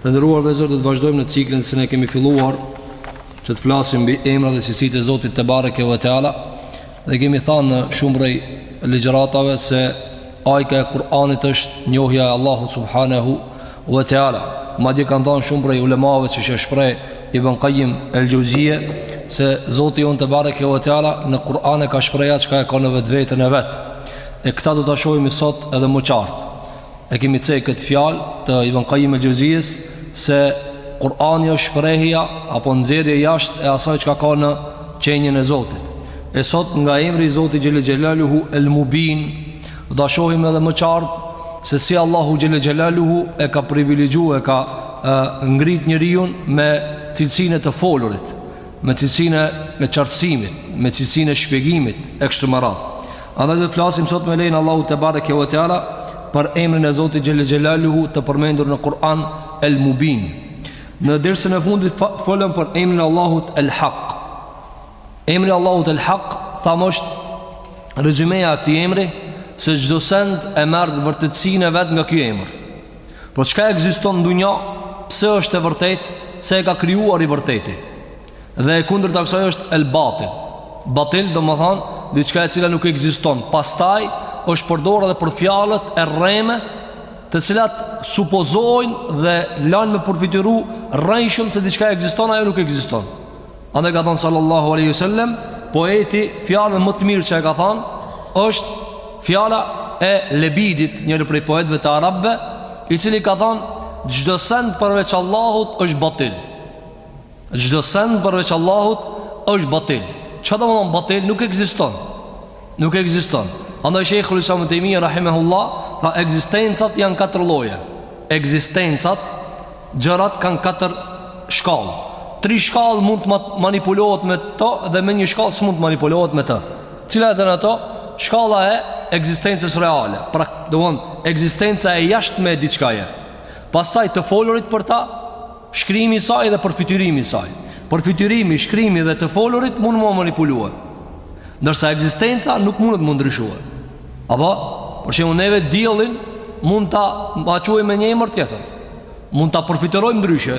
Të nderuar vëllezër, do të vazhdojmë në ciklin që ne kemi filluar, që të flasim mbi emrat dhe cilësitë e Zotit te bareke ve teala. Dhe kemi thënë në shumë prej ligjëratave se ajka e Kur'anit është njohja e Allahut subhanahu ve teala. Madje kanë thënë shumë prej ulemave siç është shpreh Ibn Qayyim el-Jauziye se Zoti jonë te bareke ve teala në Kur'an e ka shpreh atë çka e ka në vetveten e vet. E këtë do ta shohim sot edhe më qartë. E kemi cek këtë fjalë të Ibn Qayyim al-Jauziyes se Kur'ani është shprehja apo nxjerrja jashtë e asaj çka ka në qenien e Zotit. E sot nga emri i Zotit Xhel-le Xhelaluhu El Mubin do ta shohim edhe më qartë se si Allahu Xhel-le Xhelaluhu e ka privilegju e ka e, ngrit njeriun me cilësinë e të folurit me cilësinë e qartësimit, me cilësinë e shpjegimit e kështu me radhë. Andaj do të flasim sot me lejen e Allahut te bareke ve teala për emrin e Zotit xhel-le xhelaluhu të përmendur në Kur'an El Mubin. Në dersin e fundit folëm për emrin e Allahut El Hak. Emri i Allahut El Hak thamë është rezumeja e këtij emri se çdo send e merr vërtetësinë e vet nga ky emër. Po çka ekziston në dunja, pse është e vërtetë, se e ka krijuar i vërteti. Dhe e kundërta e kësaj është el batil. Batil domethënë, diçka e cila nuk ekziston. Pastaj është përdorur edhe për fjalët e rreme, të cilat supozojnë dhe lanë me përfytyru rrejshëm se diçka ekziston ajo nuk ekziston. Andaj ka thënë sallallahu alaihi wasallam, poeti fjalën më të mirë që e ka thënë është fjala e Lebidit, njëri prej poetëve të arabëve, i cili ka thënë çdo send përveç Allahut është batil. Çdo send përveç Allahut është batil. Çfarë domethënë batil? Nuk ekziston. Nuk ekziston. Andaj Sheikhul Islam Ibn Taymija rahimahullah tha ekzistencat janë katër lloje. Ekzistencat gjërat kanë katër shkallë. Tri shkallë mund të manipulohet me to dhe me një shkallë s'mund të manipulohet me të. Cilat janë ato? Shkalla e ekzistencës reale, pra domethënë ekzistenca e jashtme e diçkaje. Pastaj të folurit për ta, Shkrimi i saj dhe përfytyrimi i saj. Përfytyrimi, shkrimi dhe të folurit mund me u manipulue. Ndërsa ekzistenca nuk mundet me u ndryshue. Apo, për shembull neve diellin mund ta quajmë me një emër tjetër. Mund ta përfytyrojmë ndryshe.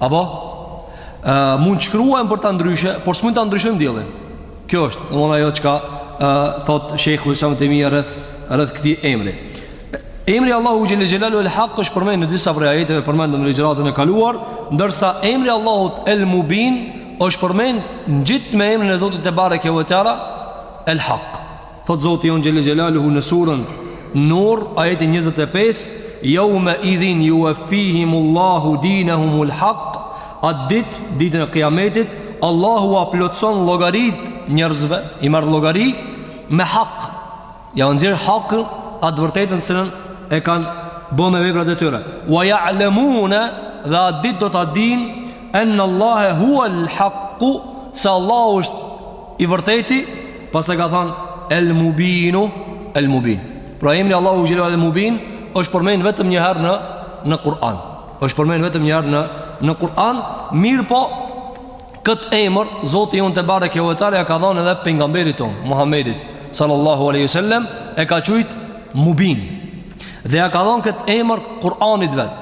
Apo, e, mund të shkruajmë për të ndryshe, por s'mund ta ndryshojmë diellin. Kjo është, domethënë ajo çka e, thotë shejhul islam Tejmije rreth, rreth këtij emri. Emri i Allahut xhele xhelaluhu El Haq është përmend në disa prej ajeteve, përmendëm në ligjëratën e kaluar, ndërsa emri Allahut El Mubin është përmend ngjitë me emrin e Zotit tebareke ve teala, El Haq. Thotë Zoti jonë xhele xhelaluhu në surën Nur, ajetin 25, Jeume idhin juveffihimullahu dinehumul Haq, atë ditë, ditën e kijametit, Allahu a plotëson llogaritë njerëzve, i merr llogaritë, me Haq, Ja u nxjerr hakun atë vërtetën senë e kanë bë me veprat e tyre. Wa ya'lamuna dhe atë ditë do ta din en Allahu huwa al-haq se Allahu është i vërteti, pastaj ka thënë el-mubinu el-mubin. Pra emri i Allahut xhele ve ala el-mubin është përmend vetëm një herë në në Kur'an. Është përmend vetëm një herë në në Kur'an, mirëpo Këtë emër Zoti jonë tebareke ve teala ja ka dhënë edhe pejgamberit tonë, Muhamedit sallallahu alaihi wasallam, e ka quajt Mubin. Dhe ja ka dhënë këtë emër Kur'anit vet.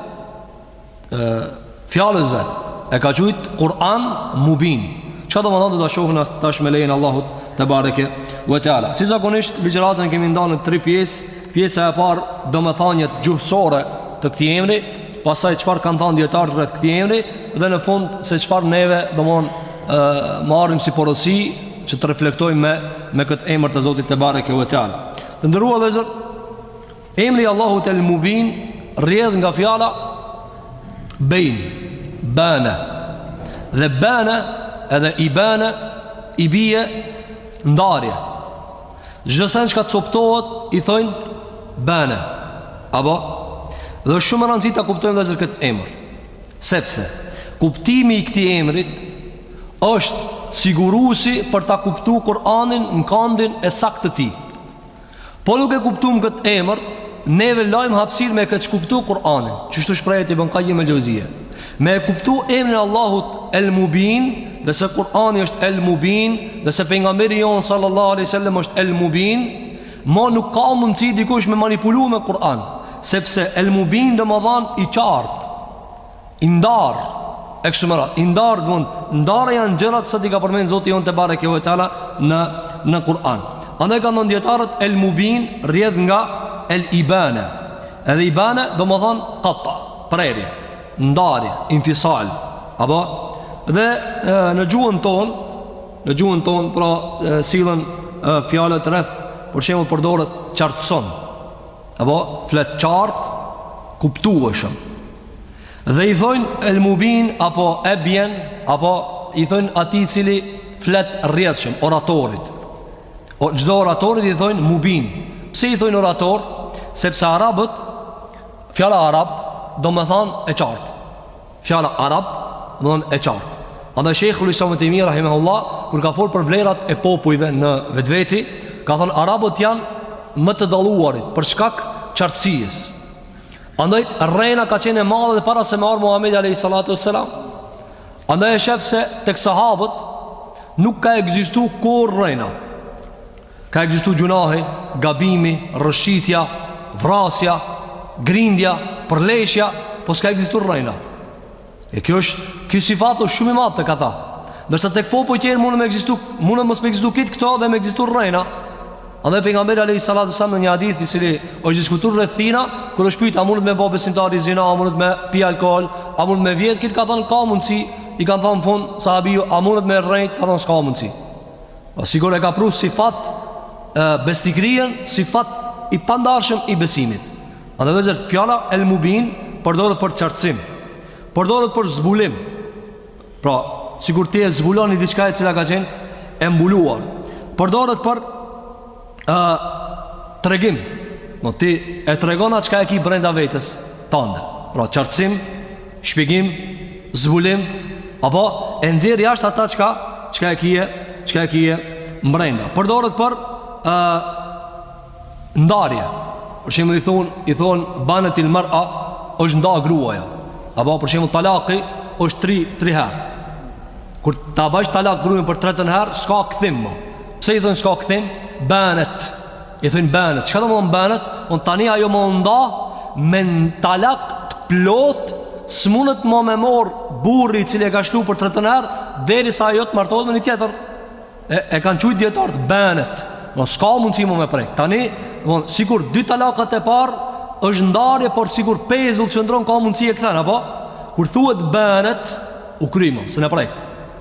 Ë fjalës vet. E ka quajt Kur'an Mubin. Çka domethënë do ta shohim tash me lejen e Allahut tebareke ve teala. Si zakonisht ligjëratën e kemi ndarë në tri pjesë. Pjesa e parë, domethëniet gjuhësore të këtij emri, pastaj çfarë kanë thënë dijetarët rreth këtij emri dhe në fund se çfarë neve domethënë marrim si porosi që të reflektojmë me me këtë emër të Zotit tebareke ve teala. Të nderuar vëllezër, emri i Allahut el Mubin rrjedh nga fjala Bein, Bana. Dhe Bana edhe i Bana i bie ndarje. Çdo send çka copëtohet i thojnë Bane. Apo dhe është shumë me rëndësi ta kuptojmë vllezër këtë emër. Sepse kuptimi i këtij emrit është siguruesi për ta kuptuar Kur'anin në kandin e saktë të tij. Po nuk e kuptuam këtë emër, neve lajm hapësirë me keqkuptuar Kur'anin. Qeshtu shprehet Ibn Qayyim el-Jauziyje. Me e kuptu emrin e Allahut El Mubin Dhe se Kurani është El Mubin Dhe se pengamberi jonë sallallahu aleyhi sallam është El Mubin Ma nuk ka mundësi dikush me manipulu me Kuran Sepse El Mubin domethanë i qartë I ndarë E kështu me radhë I ndarë domethanë të ndara janë gjërat si i ka përmend Zoti jonë tebareke ve teala në, në Kuran Andaj kanë thanë dijetarët El Mubin rrjedh nga El Ibane Edhe Ibane domethanë kata prerje, ndarje, infisal, apo dhe e, në gjuhën tonë, në gjuhën tonë pra sillen fjalët rreth, për shembull përdoret qartëson. Apo flet qartë, kuptueshëm. Dhe i thonë el mubin apo ebjen apo i thonë atij i cili flet rrjedhshëm oratorit. O çdo oratorit i thonë mubin. Pse i thonë orator? Sepse arabët Fjala arab domethan e qartë Fjala arab domethan e qartë Andaj Shejhul Islam Ibn Tejmije rahimehullah Kur ka folë për vlerat e popujve në vetveti Ka thonë arabët janë më të dalluarit Për shkak qartësisë Andaj rrena ka qenë e madhe edhe para se me ardh Muhammed a.s. Andaj e shef se tek sahabët Nuk ka ekzistu kurrë rrena Ka ekzistu gjynahi, gabimi, rrëshqitja, vrasja, grindja, përleshja, po s'ka ekzistu rrena. E kjo është, kjo sifat është shumë i madh tek ata. Ndërsa tek popujt tjerë mund me ekzistu, mund mos me ekzistu krejt këto dhe me ekzistu rrena. Edhe pejgamberi a.s. në një hadith i cili është diskutu rreth tina, kur është pyt, a mundet me bo besimtari zina, a mundet me pi alkohol, a mundet me vjedh, krejt ka thonë ka mundësi, i ka thonë fund sahabiu, a mundet me rrejt, ka thonë s'ka mundësi. O sikur e ka pru sifat Besnikërien sifat I pandarshëm i besimit Edhe vetë fjala el mubin Përdoret për qartësim Përdoret për zbulim Pra sikur ti e zbulon një diçka e cila ka qenë E mbuluar Përdoret për ë tregim. Pra ti e tregon atë çka e ki brenda vetes tande. Pra qartësim, shpjegim, zbulim, apo e nxjerr jashtë ata çka çka e ki, çka e ki mbrenda. Përdoret për ë ndarje. Për shembull i thonë, i thonë banetil mer'e është nda gruaja. Apo për shembull talaki është 3 3 herë. Kur ta bash talak gruen për 3 herë, s'ka kthim më. Pse i thonë s'ka kthim? Benet I thonë benet Çka domethon benet? Unë tani ajo mo u nda Me një talak të plotë S'mundet më me marr Burri cili e ka lshu për tretën herë Derisa ajo të martohet me një tjetër E, e kanë qujt dijetarët benet Në s'ka mundësi më me prek Tani, më, sikur dy talakat e parë është ndarje, por sikur pezull qëndron Ka mundësi e kthen, apo? Kur thuhet benet U kry më, s'un e prek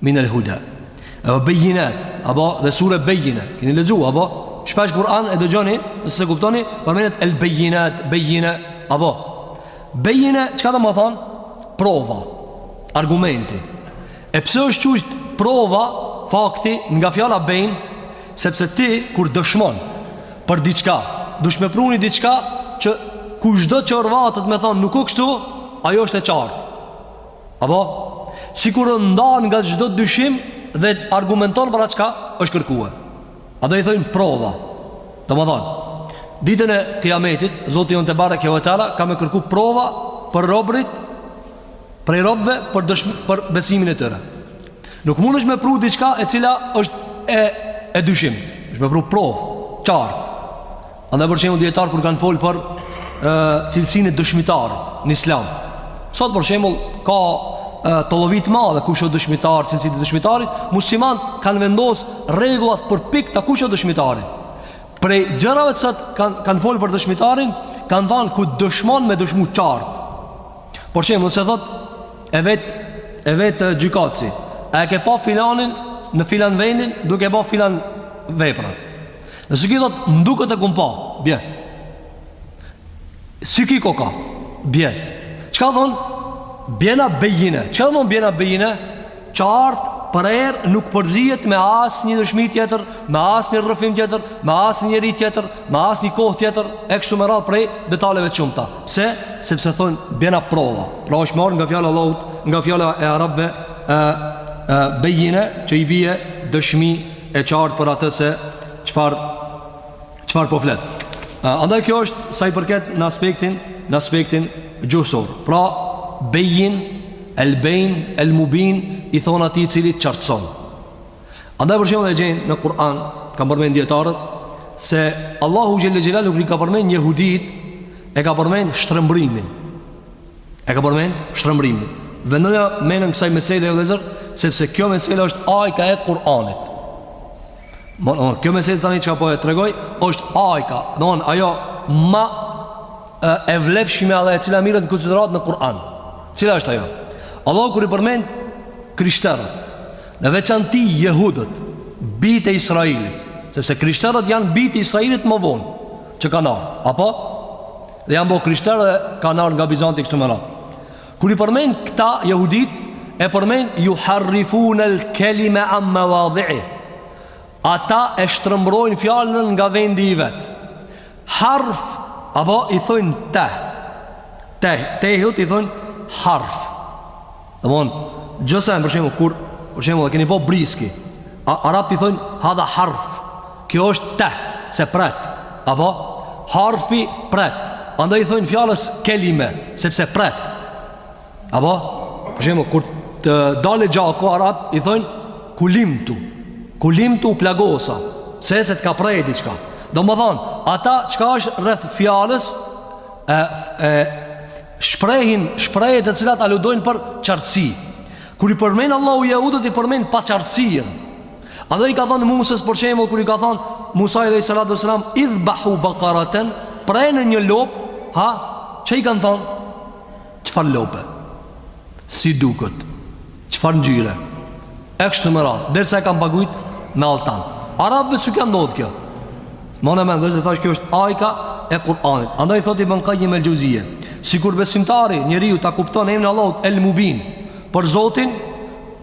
min el huda e bejinat apo dhe sure bejina keni lexu apo shpesh Kur'an e dëgjoni nëse s'e kuptoni përmenet el bejinat bejina apo bejina çka do me thonë prova argumenti e pse është qujt prova fakti nga fjala bejn sepse ti kur dëshmon për diçka duhesh me pru ni diçka që kushdo që orvatet me thonë nuk o kështu ajo është e qartë Apo, sikur ndan nga çdo dyshim dhe argumenton për atë çka është kërkue. Andaj i thojnë prova. Do me thonë, ditën e kiametit, Zoti jonë tebareke ve teala, ka me kërku prova për robrit, prej robve për, dëshmi, për besimin e tyre. Nuk mundesh me pru diçka e cila është e, e dyshimtë. Duhesh me pru provë, qartë. Andaj për shembull dijetarët kur kanë fol për cilësinë e dëshmitarit në islam. Sot për shembull ka tollovi të madhe kush është dëshmitar, cilësitë e dëshmitarit, muslimanët kanë vendos rregulla të përpikta kush është dëshmitari. Prej gjërave të sot kanë kanë fol për dëshmitarin, kanë thënë kur dëshmon me dëshmu qartë. Për shembull, nëse thot e vet e vet gjykatësi, a e ke pa filanin në filan vendin duke bë filan veprën. Nëse ky thot, më duket e kum pa, bie. Si ky koka, bie. Çka thonë? Bjena bejine. Çka thonë bjena bejine? Qartë, prerë, nuk përzihet me asnjë dëshmi tjetër, me asnjë rrëfim tjetër, me asnjë njeri tjetër, me asnjë kohë tjetër, e kështu me radhë prej detaleve të shumta. Pse? Sepse thonë bjena prova. Pra është marrë nga fjala e Allahut, nga fjala e arabëve, e, e, bejine, që i bie dëshmi e qartë për atë se çfarë çfarë po flet. Andaj kjo është sa i përket në aspektin në aspektin gjuhësor. Pra bejin el bejn el mubin i thon atij i cili qartëson. Andaj për shembull e gjejnë në Kur'an, kanë përmend dijetarët se Allahu xhelle xhelaluhu kur i ka përmend jehudit e ka përmend shtrembërimin. E ka përmen shtrembërimin Vendoja menën kësaj mesele o vllezër Sepse kjo mesele është ajka e Kur'anit Mon, mon, Kjo mesele tani çka po e tregoj është ajka Don, ajo ma e, e vlefshmja Dhe e cila merret në konsideratë në Kur'an Cila është ajo Allahu kur i përmen krishterët Në veçanti jehudët Bijtë e Israelit Sepse krishterët janë bijtë e Israelit më vonë Që kanë ardh Apo Dhe janë bo krishterë dhe kanë ardh nga Bizanti kështu me radhë. Kur i përmen këta jehudit, e përmen juharrifunel kelime an mevadi'ihi. Ata e shtrembërojnë fjalën nga vendi i vet. Harf, apo i thojnë teh. Teh, tehut i thojnë harf. Domethënë, gjë sen, për shembull, kur, për shembull, e keni po briski, a, arabët i thonë, hadha harf, kjo është te, se pret, apo, harfi pret, andaj i thonë fjalës kelime, sepse pret, apo, për shembull, kur të del gjaku arabët i thonë, kulimtu, kulimtu u plagosa, se se t'ka pre diçka, domethënë, ata, çka është rreth fjalës, e, e, shprehin shprehje të cilat aludojnë për qartësi. Kur i përmend Allahu jehudët i përmend paqartësinë. Andaj i ka thënë Musës për shembull kur i ka thënë Musa alayhi salatu wasalam idhbahu baqaratan preni një lopë, ha, ça i kanë thënë? Çfarë lope? Si duket? Çfarë ngjyre? E kështu me radhë, derisa e kanë pagujt me altan. Arabëve s'u ka ndodhur kjo. Mani mend vllezër thash kjo është ajka e Kur'anit. Andaj thotë Ibn Qayyim el-Xhevzije, sikur besimtari njeriu ta kupton emrin Allahut El Mubin për Zotin,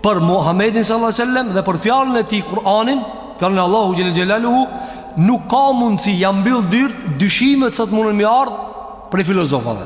për Muhammedin sallallahu alaihi wasallam dhe për fjalën e tij Kur'anin, fjalën e Allahu xhel xelaluhu, nuk ka mundësi ja mbyll dyrt dyshimet sa të munden me ardh prej filozofave.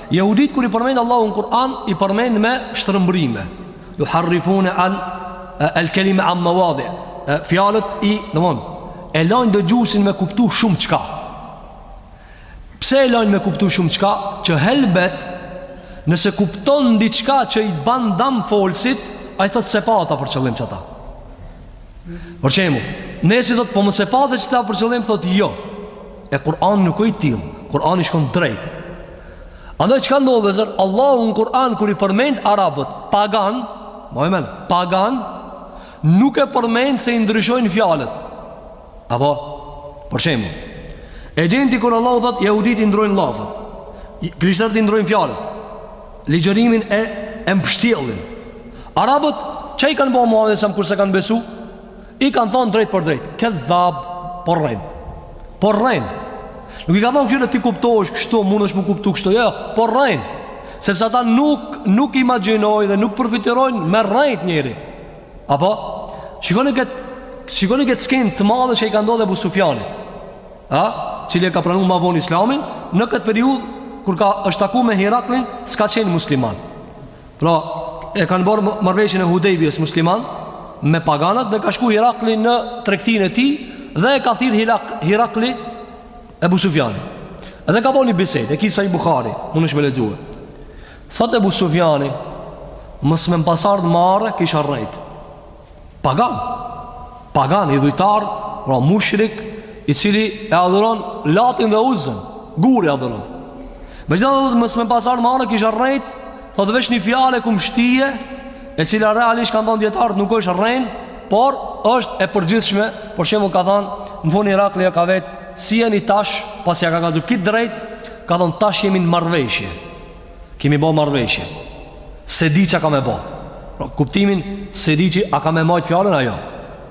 Jehuditë kur i përmend Allahu në Kur'an i përmend me shtrëmbrime. Juharrifune el kelime an mawadi. Fjalët i, domthon, e lajnë dëgjuesin me kuptu shumë çka. Pse e lajnë me kuptu shumë çka? Që helbet nëse kupton diçka që i ban dam folsit, ai thot s'e pata për qëllim qata. Për shembull, nëse i thotë po mos e pate qëta për qëllim thot jo. E Kur'ani nuk o i tillë, Kur'ani shkon drejt. Andaj çka ndodh vllezër, Allahu në Kur'an kur i përmend Arabët, pagan, maje men, pagan, nuk e përmend se i ndryshojnë fjalët. Apo, për shembull, e gjen ti kur Allahu thotë, jahudit i ndrojnë llafet, krishterët i ndrojnë fjalët, ligjërimin e, e mpështjellin. Arabët, ça i kanë bo Muhammedit a.s. kur s'e kanë besu? I kanë thonë drejtpërdrejt, kedhab, po rren. Po rren. Nuk i kanë thonë kqyre ti kuptojsh kështu, mundësh me kuptu kështu, jo, jo, po rren. Sepse ata nuk, nuk imagjinojnë dhe nuk përfytyrojnë me rrejt njeri. Apo, shikoni këtë, shikoni këtë skenë të madhe që i ka ndodh Ebu Sufjanit. A? I cili e ka pranu ma vonë islamin, në këtë periudhë, kur është taku me Heraklin, s'ka qenë musliman. Pra, e kanë bërë marrëveshjen e Hudejbjes muslimanët me paganët dhe ka shku Hirakli në tregtinë e tij dhe e ka thirr Hirak, Hirakli Ebu Sufjanin. Edhe ka bërë një bisedë, e ki Sahih Bukhari, mundësh me lexuar. Thotë Ebu Sufjani, mos me m'pas ardh marre, kisha rrejt. Pagan, pagan, idhujtar, pra mushrik, i cili e adhuron Latin dhe Uzën, gurin e adhuron. Megjithatë thotë mos me pas ardh ma në kisha rrejt, thotë veç një fjalë kum shti, e cila realisht kanë thonë dijetarët nuk është rrenë, por është e përgjithshme, për shembull ka thonë, në fund Irakli e ka vet, si jeni tash, pasi ja ka kallzu krejt drejt, ka thonë tash jemi në marrëveshje. Kemi bo marrëveshje. S'e di çka ka me bo. Pra, kuptimin, s'e di që a ka me majtë fjallën a jo.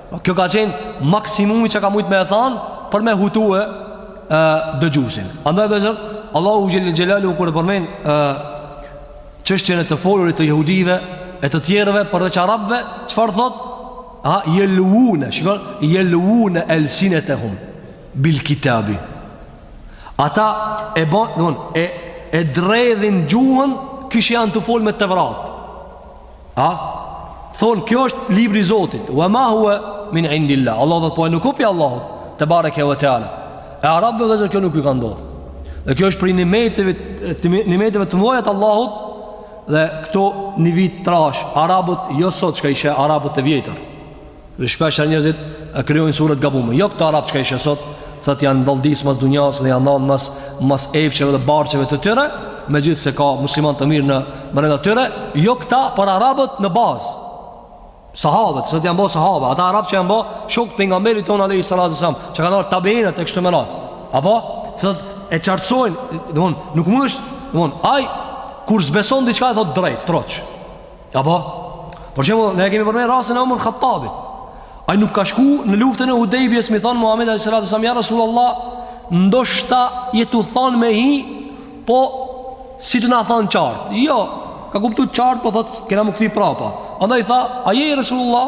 Pra, kjo ka qenë maksimumi që ka mujtë me e thanë për me hutu e, e dëgjusin. Andaj vëllezër, Allahu xhel-le xhelaluhu kur e përmend e, çështjen e të folurit të jehudive e të tjerëve përveç arabve, çfarë thot? Ha, jelvune, shiko, jelvune elsinetehum bil kitabi. Ata e bon, non, e e dredhin gjuhën kishe janë tu fol me Tevrat. A? Thon kjo është libri i Zotit. Wa ma huwa min indillah. Allahu thotë po e nuk o prej Allahut tebareke ve teala. E arabëve vëllezër kjo nuk i ka ndodh. Dhe kjo është prej nimeteve prej nimeteve të mëdha të Allahut dhe këto në vijë t'trashë arabët jo sot çka i sheh, arabët e vjetër. Dhe shpeshherë njerëzit e krijojnë suret gabume. Jo këta arab çka i sheh sot, sot janë dalldis mas dunjas dhe janë dhan mas mas epsheve dhe barqeve të tyre, megjithëse ka musliman të mirë në brenda tyre, jo këta por arabët në bazë. Sahabët, sot janë bërë sahabë, ata arabë që janë bërë shokë të pejgamberit ton alayhi salatu sallam, që kanë ardhur tabiinët e kështu me radhë. Apo, sot e qartësojnë, domthon nuk mundesh, domthon ai kur s'beson diçka e thot drejt, troç. Apo, për shembull, ne e kemi përmend rastin e Omar Khattabit. Ai nuk ka shku në luftën e Hudejbjes, me i thon Muhamedit alayhi salatu selam, ja Rasulullah, ndoshta je tu thon me hi, po s'je tu na thon qartë. Jo, ka kuptu qartë, po thot kena m'u kthy prapa. Andaj i tha, a je Rasulullah?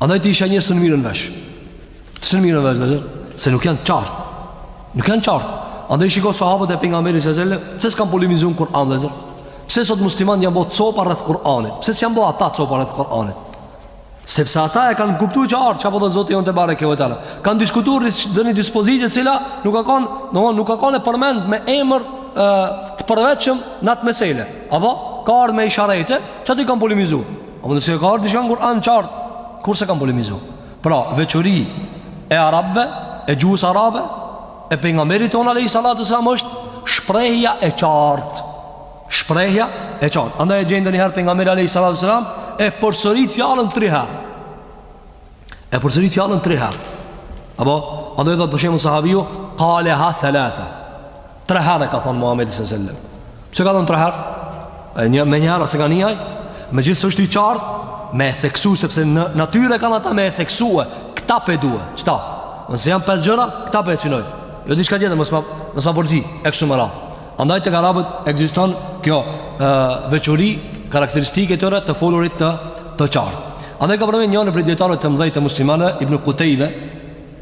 Andaj ti i sheh njerëz s'mirren vesh S'mirren vesh vëllezër Se nuk janë qartë Nuk janë qartë Andaj shiko sahabët e pejgamberit alejhi selam Pse s'kanë polemizu në Kur'an vëllezër Pse sot muslimanët janë bo copa rreth Kur'anit Pse s'janë bo ata copa rreth Kur'anit Sepse ata e kanë kuptu qartë Çka po do Zoti jonë tebareke ve teala Kanë diskutu rreth ndonjë dispozite e cila Nuk ka kanë no, Nuk ka kanë e përmend me emër e, Të përveçëm në atë mesele Apo ka ardhë me isharete Qaty kanë polemizu Apo po nëse ka ardhur diçka në Kur'an qartë, kurrë s'kanë polemizuar. Pra, veçori e arabëve, e gjuhës arabe, e pejgamberit ton alayhi salatu selam është shprehja e qartë. Shprehja e qartë. Andaj e gjen ndonjëherë pejgamberi alayhi salatu selam e përsërit fjalën 3 herë. E përsërit fjalën 3 herë. Apo, andaj thotë për shembull sahabiu qaleha thalatha. Tre herë ka thonë Muhamedi sallallahu alaihi wasallam. Çka ka thonë tre herë? E një me një herë se ka ai, megjithëse është i qartë, me e theksu sepse në natyrë kanë ata me e theksu. Këta pe du, qëta. Nëse janë pesë gjëra, këta pe synoj. Jo diçka tjetër, mos ma mos ma përzi e kështu me radhë. Andaj tek arabët ekziston kjo ë veçori karakteristike e tyre të folurit të të qartë. Andaj ka përmendur njëri prej dietarëve të mëdhenj të muslimanëve Ibn Kutejbe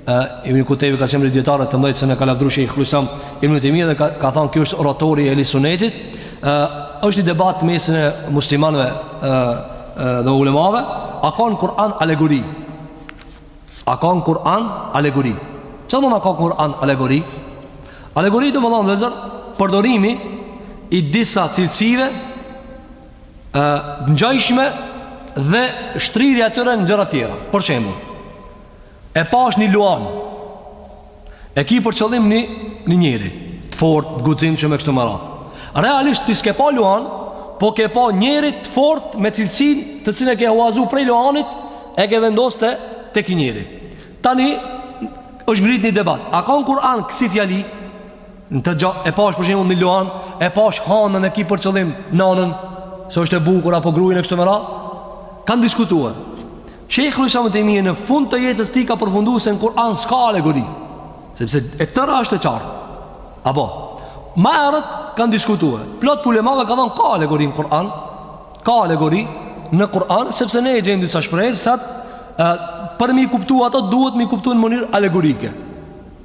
Ibn Kutejbe ka qenë prej dijetarëve të mëdhenj se e ka lavdru Shejhul Islam Ibn Tejmije dhe ka, ka thënë ky është oratori i Ehli Sunetit. Ë është një debat në mesin e muslimanëve ë dhe ulemave, a ka në Kur'an alegori? A ka në Kur'an alegori? Çka domethan a ka në Kur'an alegori? Alegori domethan vëllezër përdorimi i disa cilësive ë ngjashme dhe shtrirja e tyre në gjëra të tjera. Për shembull, E pash një luan E ki për qëllim një Një njëri Të fort, të gudzim që me kështu më ra Realisht ti s'ke pa luan Po ke pa njeri të fort me cilësin Të cilën e ke huazu prej luanit E ke vendos te tek i njeri Tani është ngrit një debat A ka në Kur'an kësi fjali Ndëgjo E pash për shembull një luan E pash hanën e ki për qëllim Nanën Se është e bukur apo grun e kështu me radhë Kanë diskutuar Shejhul Islam ibn Tejmije në fund të jetës së tij ka përfundu se në Kur'an s'ka alegori, sepse e tëra është e qartë. Apo, ma herët kanë diskutuar. Plot prej ulemave kan thonë ka alegori në Kur'an, ka alegori në Kur'an, sepse ne e gjejmë disa shprehje, që për mi kuptu ato duhet mi kuptu në mënyrë alegorike.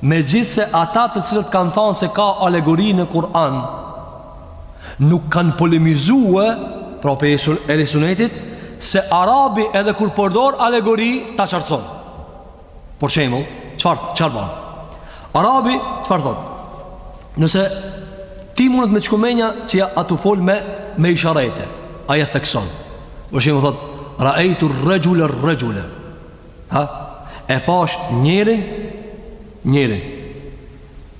Megjithëse ata të cilët kanë thënë se ka alegori në Kur'an nuk kanë polemizue pra prej Ehli Sunetit se arabi edhe kur përdor alegori ta qartëson për shemull qfar, qfar ban arabi qfar thot nëse ti mundet me t'shku menja që jam tu fol me me isharete ai e thekson për shemull thot raejtu rexhule rexhule Ha? E pash njerin Njerin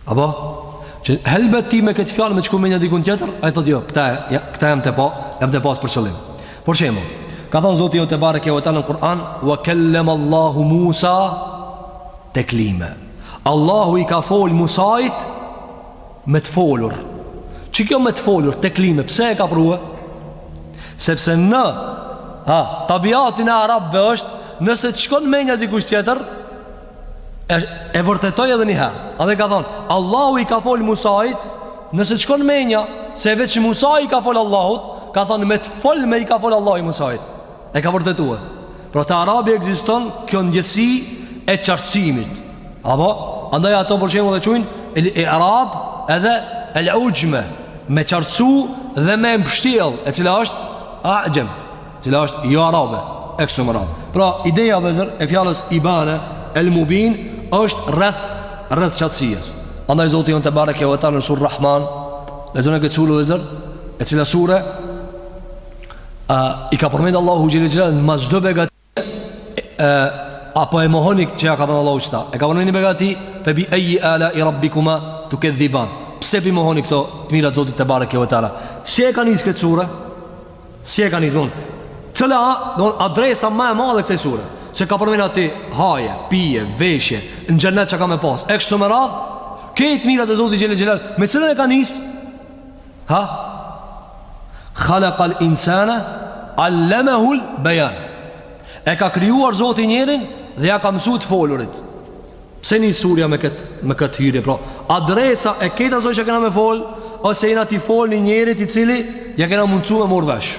Apo? Që helbete me këtë fjalë me t'shku menja dikun tjetër Ai thot jo, këta, ja, këta jam tu e pa Jam tu e pas për qëllim Për shembull Ka thonë Zoti jonë tebareke we teala në Kur'an Wa kelleme Allahu Musa Teklime Allahu i ka folë Musait Me të folur Ç'është kjo me të folur Teklime Pse e ka pru Sepse në ha, Tabiatin e Arabve është Nëse të shkon menja dikun tjetër E, e vërteton edhe njëherë Andaj ka thonë Allahu i ka fol Musait Nëse të shkon menja Se veç Musai i ka fol Allahut Ka thonë me të fol me i ka fol Allahu i Musait E ka vërtetue Pra te arabi ekziston kjo ndjesi e qartësimit Apo? Andaj ato për shembull e qujnë El irab edhe El uxhme Me qartësu dhe me mbështjel E cila është axhem Cila është jo arabe E kështu me radhë Pra ideja vllezër e fjalës ibane El mubin është rreth Rreth qartësies Andaj zoti jonë tebareke ve teala në suren Rahman Lexone këtë sure vllezër E cila sure I ka përmend Allahu xhel xhel mas çdo begatie apo e mohoni që ja ka dhënë Allahu qeta. E ka përmend një begati fe bi ayi ala i rabbikuma tukadhiban. Pse p'i mohoni këto të mirat e Zotit tebareke ve teala. Si e ka nis këtë sure? Si e ka nis don? Cila don adresa ma e madhe e kësaj sure? Se ka përmend aty haje, pije, veshje, në xhenet çka ka me pas. E kështu me radh, këto të mirat e Zotit xhel xhel. Me cilën e ka nis? Ha? Khalaqal insana allamahul bayan. E ka krijuar Zoti njerin dhe ja ka mësu të folurit. Pse nis surja me kët me kët hyrje, pra adresa e kallxon që kena me fol ose jena tu i fol një njerit i cili ja kena mundsu me mor vesh.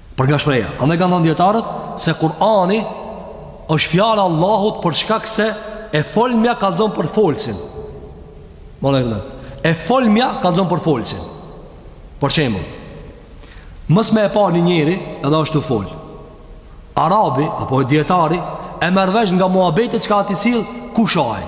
Për nga shprehja Andaj kanë thonë djetarët Se Kurani është fjala e Allahut Për shkak se e folmja kallxon për folësin Domethënë E folmja kallxon për folësin Për shembull Mos me e pa një njeri edhe është tu fol Arabi apo djetari E merr vesh nga muhabetet që ka t'i sill Kush aj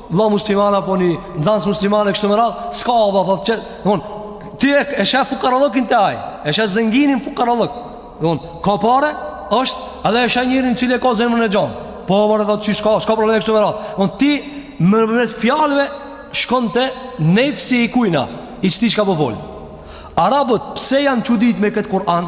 vla musliman apo një nxans musliman e kështu me radhë, s'ka vla, thotë që, thonë, ti e, e shef fukarallëkin te aj, e shef zenginin fukarallëk, thonë, ka pare, është, edhe e shef njërin i cili e ka zemrën e gjanë, po vërë thotë që s'ka, s'ka problem e kështu me radhë, thonë, ti nëpërmjet fjalëve shkon te nefsi i kujna, i qati çka po fol. Arabët, pse janë çudit me këtë Kur'an?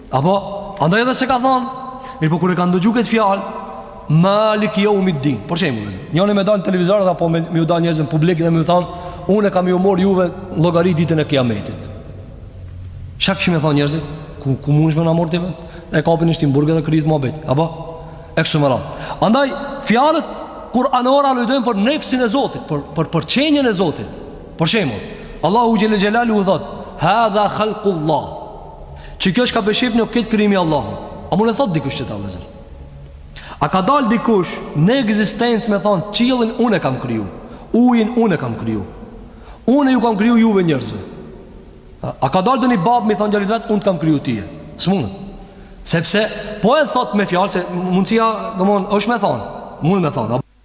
Apo, andaj edhe s'e ka thonë, mirëpo kur e ka ndëgju këtë fjalë, Maliki jeumid din, për shembull vllezër, njëni me dalë në televizor apo me, me u dalë njerëzve në publik dhe me u thonë, unë e kam me ju morë juve llogari ditën e kiametit. Çka kishin me thonë njerëzit, ku, ku mundesh me na morë ti e kapin e shtin në burg dhe u kry muhabeti, apo, e kështu me radhë. Andaj, fjalët kuranore aludojnë për nefsin e Zotit, për, për, për qenien e Zotit, për shembull, Allahu Xhele Xhelaluhu thotë, hadha khalkullahu, Që kjo çka po shihni këtë krijim i Allahut A mun e thot dikush qeta vllezër A ka dal dikush në ekzistencë me thonë Qiellin unë e kam kriju Ujin unë e kam kriju Unë e ju kam kriju juve njerëzve A, a ka dal ndonjë babë me i thonë djalit vetë Unë të kam kriju ty S'mun Sepse po e thot me fjalë Se mundësia domethënë është me thonë Mun me thonë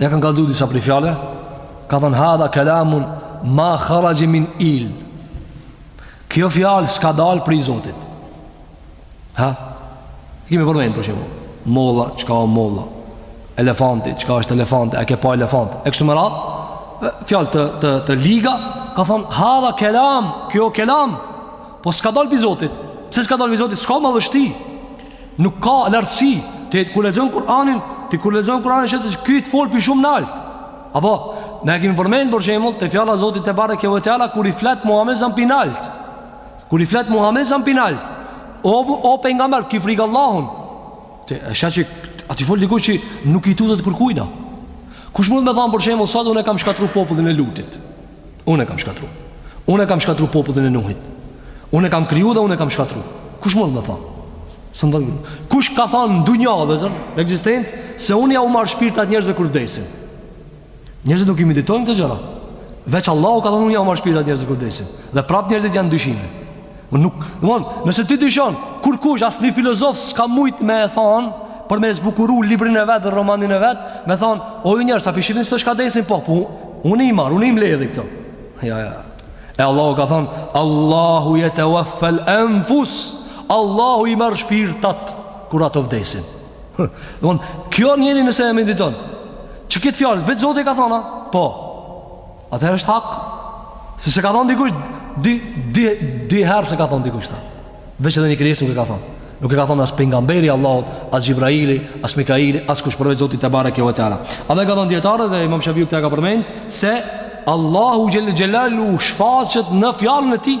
Ja kanë kallzu disa prej fjale Ka thënë hadha kelamun Ma kharaja min il Kjo fjalë s'ka dalë prej zotit Ha? Kemi përmend për shembull Molla, çka o molla Elefanti, çka është elefanti A ke pa elefant E kështu me radhë Fjalë të, të, të liga Ka thonë, hadha kelam Kjo kelam Po s'ka dalë prej zotit Pse s'ka dalë prej zotit S'ka madhështi Nuk ka lartësi Ti kur lexon Kur'anin, ti kur lexon Kur'anin sheh se ky të fol pi shumë nalt. Apo, ne e kemi përmend për shembull te fjala e Zotit tebareke ve teala kur i flet Muhammed zan pi nalt. Kur i flet Muhammed zan pi nalt. O o pejgamber, ki frik Allahun. Ti e sheh që aty fol dikush që nuk i tutet kërkujna. Kush mundet me thon për shembull se unë e kam shkatru popullin e Lutit. Unë e kam shkatru Unë e kam shkatru popullin e Nuhit Unë e kam kriju dhe unë e kam shkatru Kush mund me tha? Së ndonjë Kush ka thanë në dunja dhe zër Në ekzistencë Se unë jau marr shpirtat njerëzve kur vdesin Njerëzit nuk i meditojnë këto gjëra Veç Allahu ka thonë unë jau marr shpirtat njerëzve kur vdesin Dhe prap njerëzit janë n'dyshime Më nuk, do të thonë, nëse ti dyshon, kurkush as një filozof s'ka mujt me e thon për me e zbukuru librin e vet dhe romanin e vet, me thon, o ju njerëz, a pi shihni këto çka desin po, po unë i marr, unë i mbledh këto. Ja, ja. E Allahu ka thon, Allahu yatawaffa al-anfus. Allahu i marr shpirtat kur ato vdesin. Do të thonë, kjo njeri nëse e mediton, që këtë fjalë veç Zoti e ka thonë, po. Atëherë është hak. Se s'e ka thonë dikush di di di herë s'e ka thonë dikush ta. Veç edhe një krijesë nuk e ka thonë. Nuk e ka thonë as pejgamberi i Allahut, as Xhibraili, as Mikaili, as kush përveç Zotit tebareke ve teala. Edhe kanë thonë dijetarët dhe Imam Shafiu këta e ka përmend se Allahu xhelle xhelaluhu shfaqet në fjalën e tij.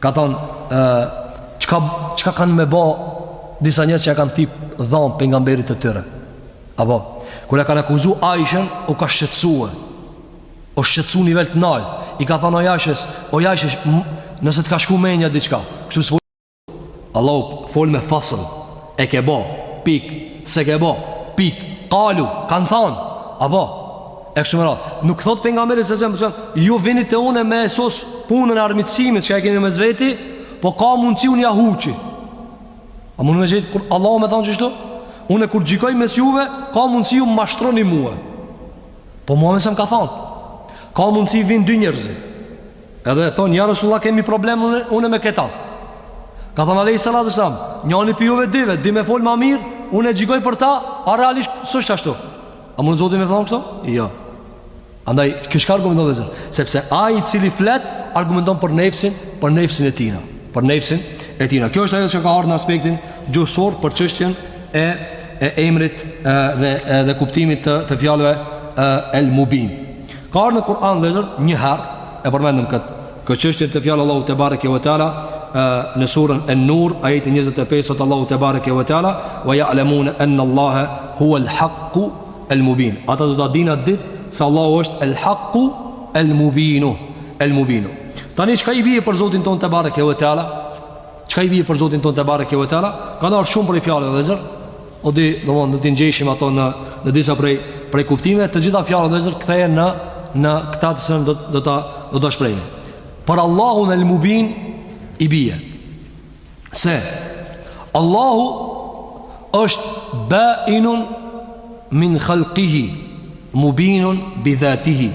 Ka thonë, çka, çka kanë me ba disa njerëz që ia kanë thy dhamt pejgamberit të tyre. Apo, kur e kanë akuzu Aishen, u ka shqetsu. O shqetsu n'nivel të naltë. I ka thonë oj Aishe, oj Aishe, nëse të ka shku menja diçka. Kështu s'fol. Allahu fol me fasl. E ke ba, pik, s'e ke ba, pik, kalu, kanë thonë. Apo, E kështu me radhë. Nuk thot pejgamberi sa jam thon, ju vini te unë me e sos punën e armiqësimit që e keni mes veti, po ka mundsi unë ia huqi. A mund të jetë kur Allahu më thon qështu? Unë kur gjikoj mes juve, ka mundsi ju mashtroni mua. Po mua më sa më ka thon. Ka mundsi vin dy njerëz. Edhe thon ja Resulullah kemi problem unë, unë me këta. Ka thon alejhi salatu ve selam, njani pi juve dyve, di me fol ma mirë, unë gjikoj për ta, a realisht s'është ashtu. A mund zoti me thanë kështu? Jo. Andaj kjo çka argumenton vëllezër? Sepse ai i cili flet argumenton për nefsin, për nefsin e tij. Për nefsin e tij. Kjo është ajo që ka ardhur në aspektin gjuhësor për çështjen e, e emrit e, dhe edhe kuptimit të të fjalëve e, el mubin. Ka ardhur në Kur'an vëllazër një herë e përmendëm këtë këtë çështje te fjala e Allahut te bareke ve teala në surën An-Nur ajeti 25 thot Allahu te bareke ve teala wa ya'lamun an Allah huwa al-haq al-mubin ata do ta dinë atë ditë se Allahu është al-haq al-mubin al-mubin tani çka i bie për Zotin ton te bareke ve teala Çka i bie për Zotin tonë te bareke ve teala? Kanë ardhur shumë prej fjalëve vëllezër. O di, domthonë do t'i ngjeshim ato në në disa prej prej kuptimeve, të gjitha fjalët vëllezër kthehen në në këtë të cilën do do ta do ta shprehim. Për Allahun el Mubin i bie se Allahu është bainun min khalqihi mubinun bi dhatihi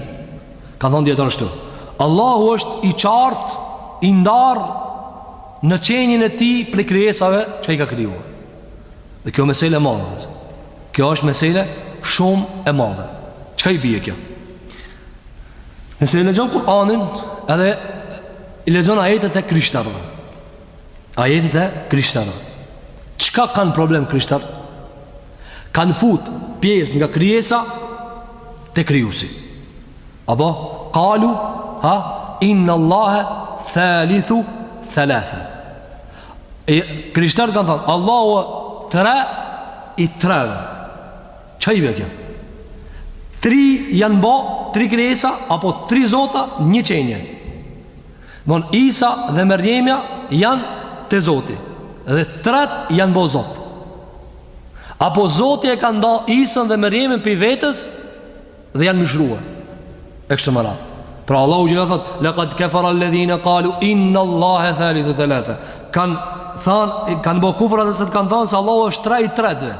Kan thonë dijetarët ashtu Allahu është i qartë, i ndarë në qenjën e tij prej krijesave çka i ka krijuar. Dhe kjo mesele e madhe. Kjo është mesele shumë e madhe. Çka i bie kjo? Nëse i lexon Kur'anin edhe i lexon ajetet e krishterëve. Ajetet e krishterëve Çka kanë problem krishterët? Kanë fut pjesë nga krijesa te krijuesi Apo kalu ha, Inna Allahe thalithu thalathe e, krishterët kanë thanë Allahu tre i treve Çka i bie kjo? Tri janë bo, tri krijesa Apo tri zota, një qenje Mon Isa dhe Merjemja janë te Zoti dhe të tret janë bo Zot. Apo Zoti e ka nda Isën dhe Merjemin prej vetes dhe janë mishëruar. E kështu me radhë. Pra Allahu çka thot, laqad kafara alladhina qalu inna Allaha thalithu thalatha. Kan than kan bë kufër ata se kan thënë se Allahu është 3 i tretve.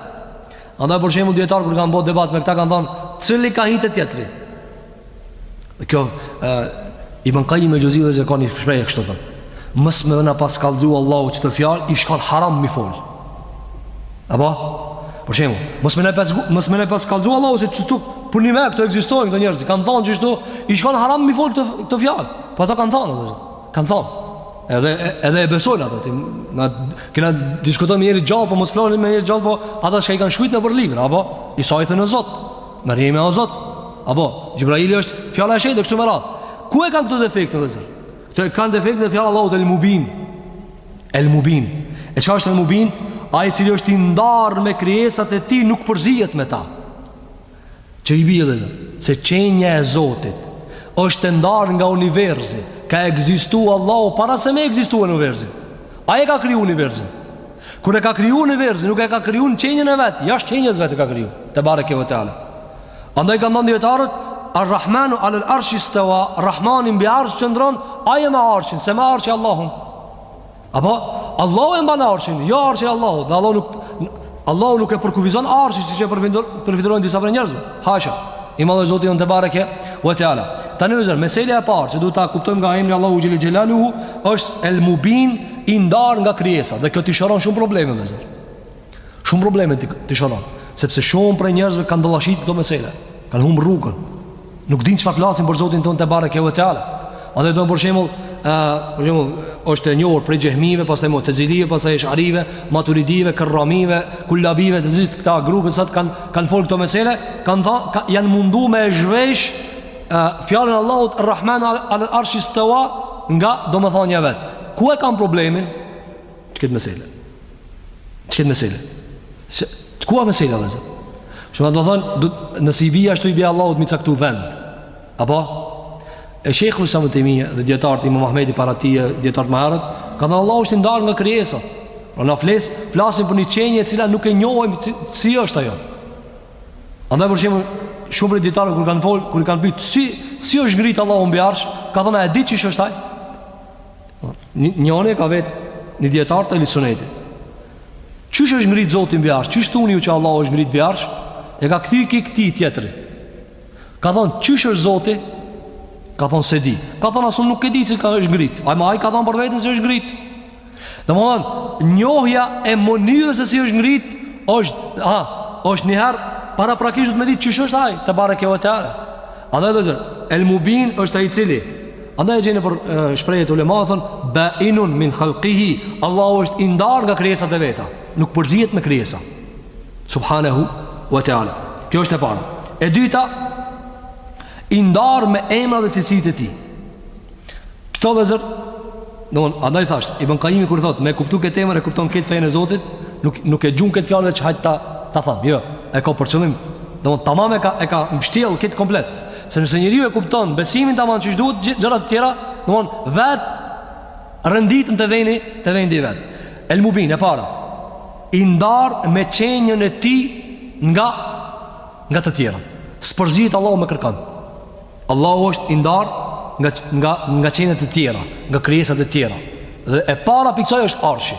Andaj për shembull dijetarët kur kanë bë debat me këta kanë thënë, cili ka hi te tjetri? Kjo e, Ibn Kajim el Xheuzije e ka një shprehje kështu thotë Mos me na pas kallzu Allahu qeto fjalë I shkon haram me i folë Apo? Për shembull Mos me na pas, mos me na pas kallzu Allahu qështu për një vakt ekzistojnë këta njerëz Kanë thonë qështu I shkon haram me i folë këto fjalë Po ata kanë thonë Kanë thonë Edhe, edhe e besojnë ato ti, na, Kena diskutu me njeri gjallë Po mos flasim me njeri gjallë Po ata çka i kanë shkrujt nëpër libra Apo? Isa është Zot Merjemja o Zot, apo, Xhibraili është fjala e shejtë e kështu me radhë. Ku e kanë këta defektin vllezër? Këta e kanë defektin te fjala Allahut El Mubin. El Mubin. E çka është El Mubin? Ai i cili është i ndarë me krijesat e tij nuk përzihet me ta. Që i bje vllezër? Se qenia e Zotit është e ndarë nga universi. Ka ekzistu Allahu para se me ekzistu universi. Ai e ka kriju universin. Kur e ka kriju universin, nuk e ka kriju në qenien e vet, jashtë qenies vet e ka kriju, tebareke ve teala. Andaj kanë thanë dijetarët, Ar-Rahmanu alel arshi stewa, Rahmani mbi arsh qëndron, ai e ma arshin, s'e ma arshi Allahun. Apo, Allahu e mban arshin, jo arshi Allahun, dhe Allahu nuk, Allahun nuk e përkufizon arshi, siç e përfytyrojnë disa prej njerëzve. Hasha, i madh është Zoti jonë tebareke ve teala. Tani vllezër, meselja e parë që duhet ta kuptojmë nga emri Allahut xhele xhelaluhu është el mubin i ndarë nga krijesa dhe kjo t'i shëron shumë probleme vllezër. Shumë probleme t'i, t'i shëron, sepse shumë prej njerëzve kanë dollashit këto mesele, kanë humb rrugën. Nuk dinë çfarë flasin për Zotin tonë tebareke ve teala. A do të them për shembull Për shembull është e njohur prej xhehmive Pastaj mutezilive, pastaj esharive Maturidive, kerramive, kullabive Të gjithë këta grupet sa kanë kan folë këto mesele Kanë tha, ka, janë mundu me e zhvesh Fjalën Allahut Rahman alel arshi stewa Nga domethonia vet Ku e kanë problemin? Që këtë mesele Që këtë mesele Se, Te kjo mesele vllezër Shumë do thonë Nëse i bi ashtu i bi Allahut Me i caktu vend Apo? E shejhul islam Ibn Tejmija dhe dijetarët imam Ahmedi para tij e dijetarët më herët, kanë thënë Allahu është i ndarë nga krijesat. Pra ne fles, flasim për një qenie cila nuk e njohim si, si është ajo. Andaj për shembull, shumë prej dijetarëve kur kanë folë, kur kanë pytë, si, si është ngritë Allahu mbi arsh, kanë thënë a e di ti qysh është ai. Njoni e ka vet një dijetar të Ehli Sunetit. Qysh është ngritë Zoti mbi arsh, qysh thoni ju që Allahu është ngritë mbi arsh, e ka kthy këtij tjetri. Ka thonë, qysh është Zoti? Ka thonë, s'e di. Ka thonë, as unë nuk e di si ka është ngrit. Ama ai ka thonë për veten se është ngrit. Domethonë, njohja e mënyrës se si është ngrit, është, a, është njëherë, paraprakisht duhet me ditë qysh është ai, tebareke ve teala. Andaj vllezër, el mubin është ai i cili. Andaj e gjeni po shprehen ulematë, thonë, bainun min khalqihi, Allahu është i ndarë nga krijesat e veta. Nuk përzihet me krijesat. Subhanehu wa ta'ala. Kjo është e para. E dyta, i ndarë me emra dhe cilësitë e tij. Këtu vllezër, domon, andaj thashë, Ibn Kajimi kur thotë, me kuptu këtë emër e kupton këtë fenë e Zotit, nuk, nuk e gjun këtë fjalë veç që hajt ta, ta tham, jo, e ka për qëllim, domon, tamam e ka, e ka mështjell këtë komplet, se nëse njeriu e kupton besimin tamam qysh duhet, gjërat tjera, domon, vetë, renditen te veni, te vendi vet. El Mubin, e para, i ndarë me qenjën e tij nga nga të tjerat. S'përzihet Allahu me kërkan. Allahu është i ndarë nga nga nga qenjët e tjera, nga krijesat e tjera. Dhe e para pi kësaj është arshi.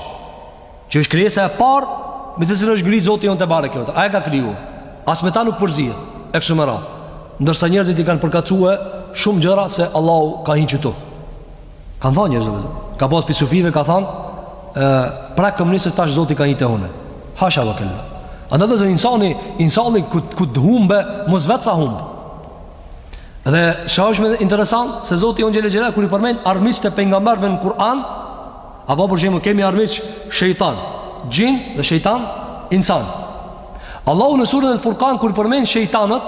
Që është krijesa e parë me të cilën është ngritur Zoti jonë tebareke ue teala, e ka krijuar. As me ta nuk përzihet. E kështu me radhë. Ndërsa njerëzit i kanë përkatësuar shumë gjëra se Allahu ka hi qëtu. Kanë thonë njerëz, ka pas pi sufive ka thonë, ë pra komunistët tash Zoti ka hi te unë. Hasha wa kella. Andaj dhe insani, insani kur të humbë, mos vet sa humb. Dhe sa është më interesant se Zoti jonë xhele xhelaluhu kur i përmend armiqtë e pejgamberëve në Kur'an, apo për shembull kemi armiq shejtan, xhin dhe shejtan insan. Allahu në surën Al-Furqan kur i përmend shejtanët,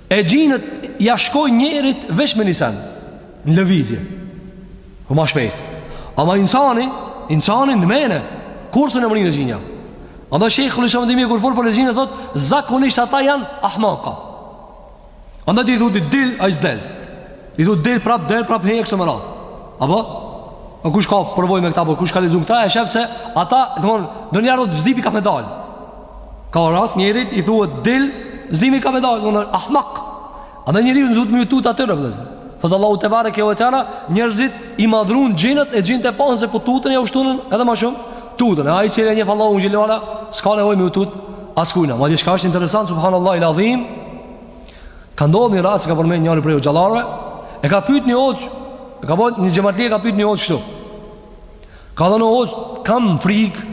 E xhinët ja shkojnë njerit veç me një sen Në lëvizje Po ma shpejt Ama insani Insani në mene Kurrë s'ja mërrin xhinja Ama shejhul islam Ibn Tejmije kur fol për xhinët thotë Zakonisht ata janë ahmaka Andaj i thu ti dil ai s'del I thu ti dil prap del prap hin e kështu me radhë Apo A kush ka përvojë me këta po kush ka lexu këta e shef se ata Domethënë nganjëherë thotë s'di pi kah me dal Ka rast njerit i thuhet dil, s'di pi kah me dalë, o ahmak. A dhe njeriu s'duhet me ju tutë atyre, vëllezër. Thotë Allahu tebareke ue teala, njerëzit i madhrun xhinët e xhinët e panë se po tuten e ua shtun edhe ma shumë tutën. E ai që e njef Allahun xhele ue ala, s'ka nevojë me ju tutë askujna. A e di çka është interesant, subhanallahil adhim, ka ndodhë një rast, ka përmen njëri prej hoxhallarëve, e ka pyt një hoxhë, e ka pyt një xhematli, e ka pyt një hoxhë kështu. Ka thanë hoxhë, kam frikë,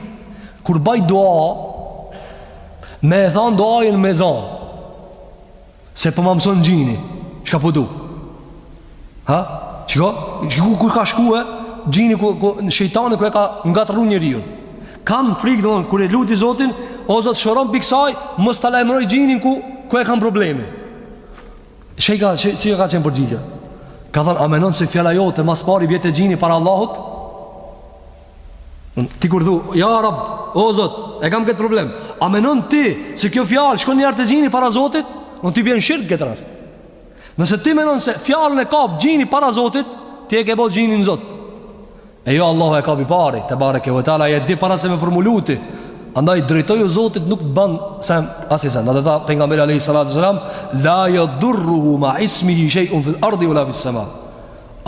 kur baj dua, me e thanë duanë me za, se po ma mëson xhini, çka po du? Ha? Çka? Shiko, ku ka shkue xhini, ku, ku, shejtani, ku e ka ngatërru njeriun. Kam frikë, domethënë, kur e luti zotin, o zot shërom pi kësaj, mos ta lajmëroj xhinin ku, ku e kam problemin. Çka, çka i ka qenë përgjigja? Ka thënë, a menon se fjala jote ma s'pari vjen te xhini para Allahut? Ti kur thu, ja rab, o zot, e kam këtë problem. A menon ti se kjo fjalë shkon njëherë te xhini para Zotit? Domethënë ti bjen n'shirk n'këtë rast. Nëse ti menon se fjalën e kap xhini para Zotit, ti e ke bo xhinin Zot. E jo Allahu e kap i pari, tebareke ue teala, e di para se me formulu ti. Andaj, drejtoju Zotit nuk të ban sen, asni sen. Dhe tha pejgamberi alejhi salatu ue selam, la jedurruhu mea ismihi shej'un fil ardi ue la fis sema.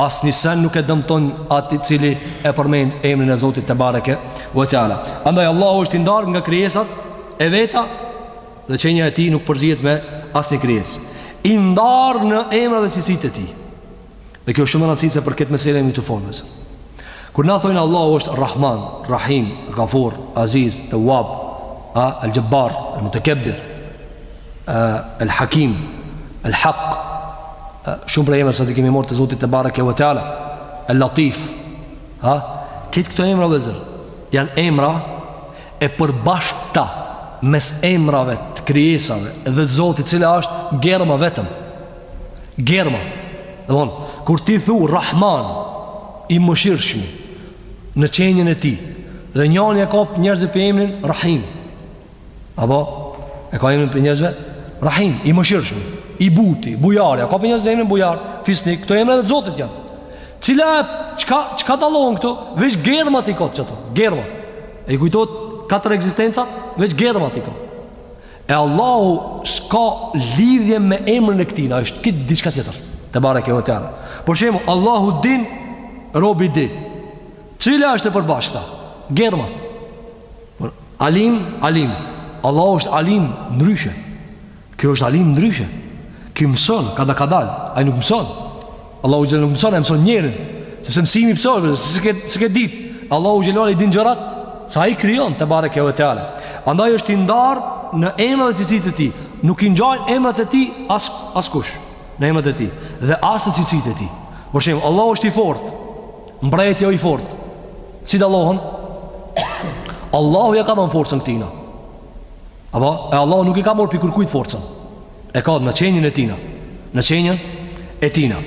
Asnjë sen nuk e dëmton atë i cili e përmen emrin e Zotit tebareke ue teala. Andaj, Allahu është i ndarë nga krijesat e veta dhe qenja e tij nuk përzihet me asnjë krijesë. I ndarë në emra dhe cilësitë e tij. Dhe kjo është shumë e rëndësishme për këtë mesele me të folë. Kur na thojnë Allahu është Rahman, Rahim, Ghafur, Aziz, Tawwab, a Al-Jabbar, Al-Mutakabbir, Al-Hakim, Al-Haq, shumë prej emrave që kemi marrë të Zotit te bareke ve teala, Al-Latif. Ha? Këtë këto emra vllezër janë emra e përbashkëta mes emrave të krijesave dhe Zotit, cila është germa vetëm. Germa Dhe kur ti thu Rahman I mëshirshmi Në qenien e tij Dhe njani e ka prej njerëzve emrin Rahim Apo E ka emrin prej njerëzve Rahim, i mëshirshmi I buti, bujari A ka prej njerëzve emrin bujar Fisnik, këto emra edhe të zotit janë Cila e çka, çka dallohen këtu Veç germat i ka qëto Germa A ju kujtohet katër ekzistencat Veç germat i ka E Allahu s'ka lidhje me emrin e këtina, është krejt diçka tjetër. Tebareke ve teala. Për shembull, Allahu din, robi di. Cila është e përbashkëta? Germat. Alim, Alim. Allahu është Alim ndryshe. Kjo është Alim ndryshe. Ky mëson, kadal kadal, ai nuk mëson. Allahu xhelalu nuk mëson, ai mëson njerin. Sepse mësimi pse është, se s'ke s'ke ditë. Allahu xhelalu i din gjërat, se ai krijon te bareke ve teala. Andaj është i ndar në emra dhe cilësitë e tij. Nuk i ngjajnë emrat e tij as askush në emrat e tij dhe as në cilësitë e tij. Për shembull, Allahu është i fortë. Mbreti është i fortë. Si dallohen? Allahu ja ka dhënë forcën këtij. Apo e Allahu nuk e ka marrë prej kurkujt forcën. E ka në qenien e tina Në qenien e tina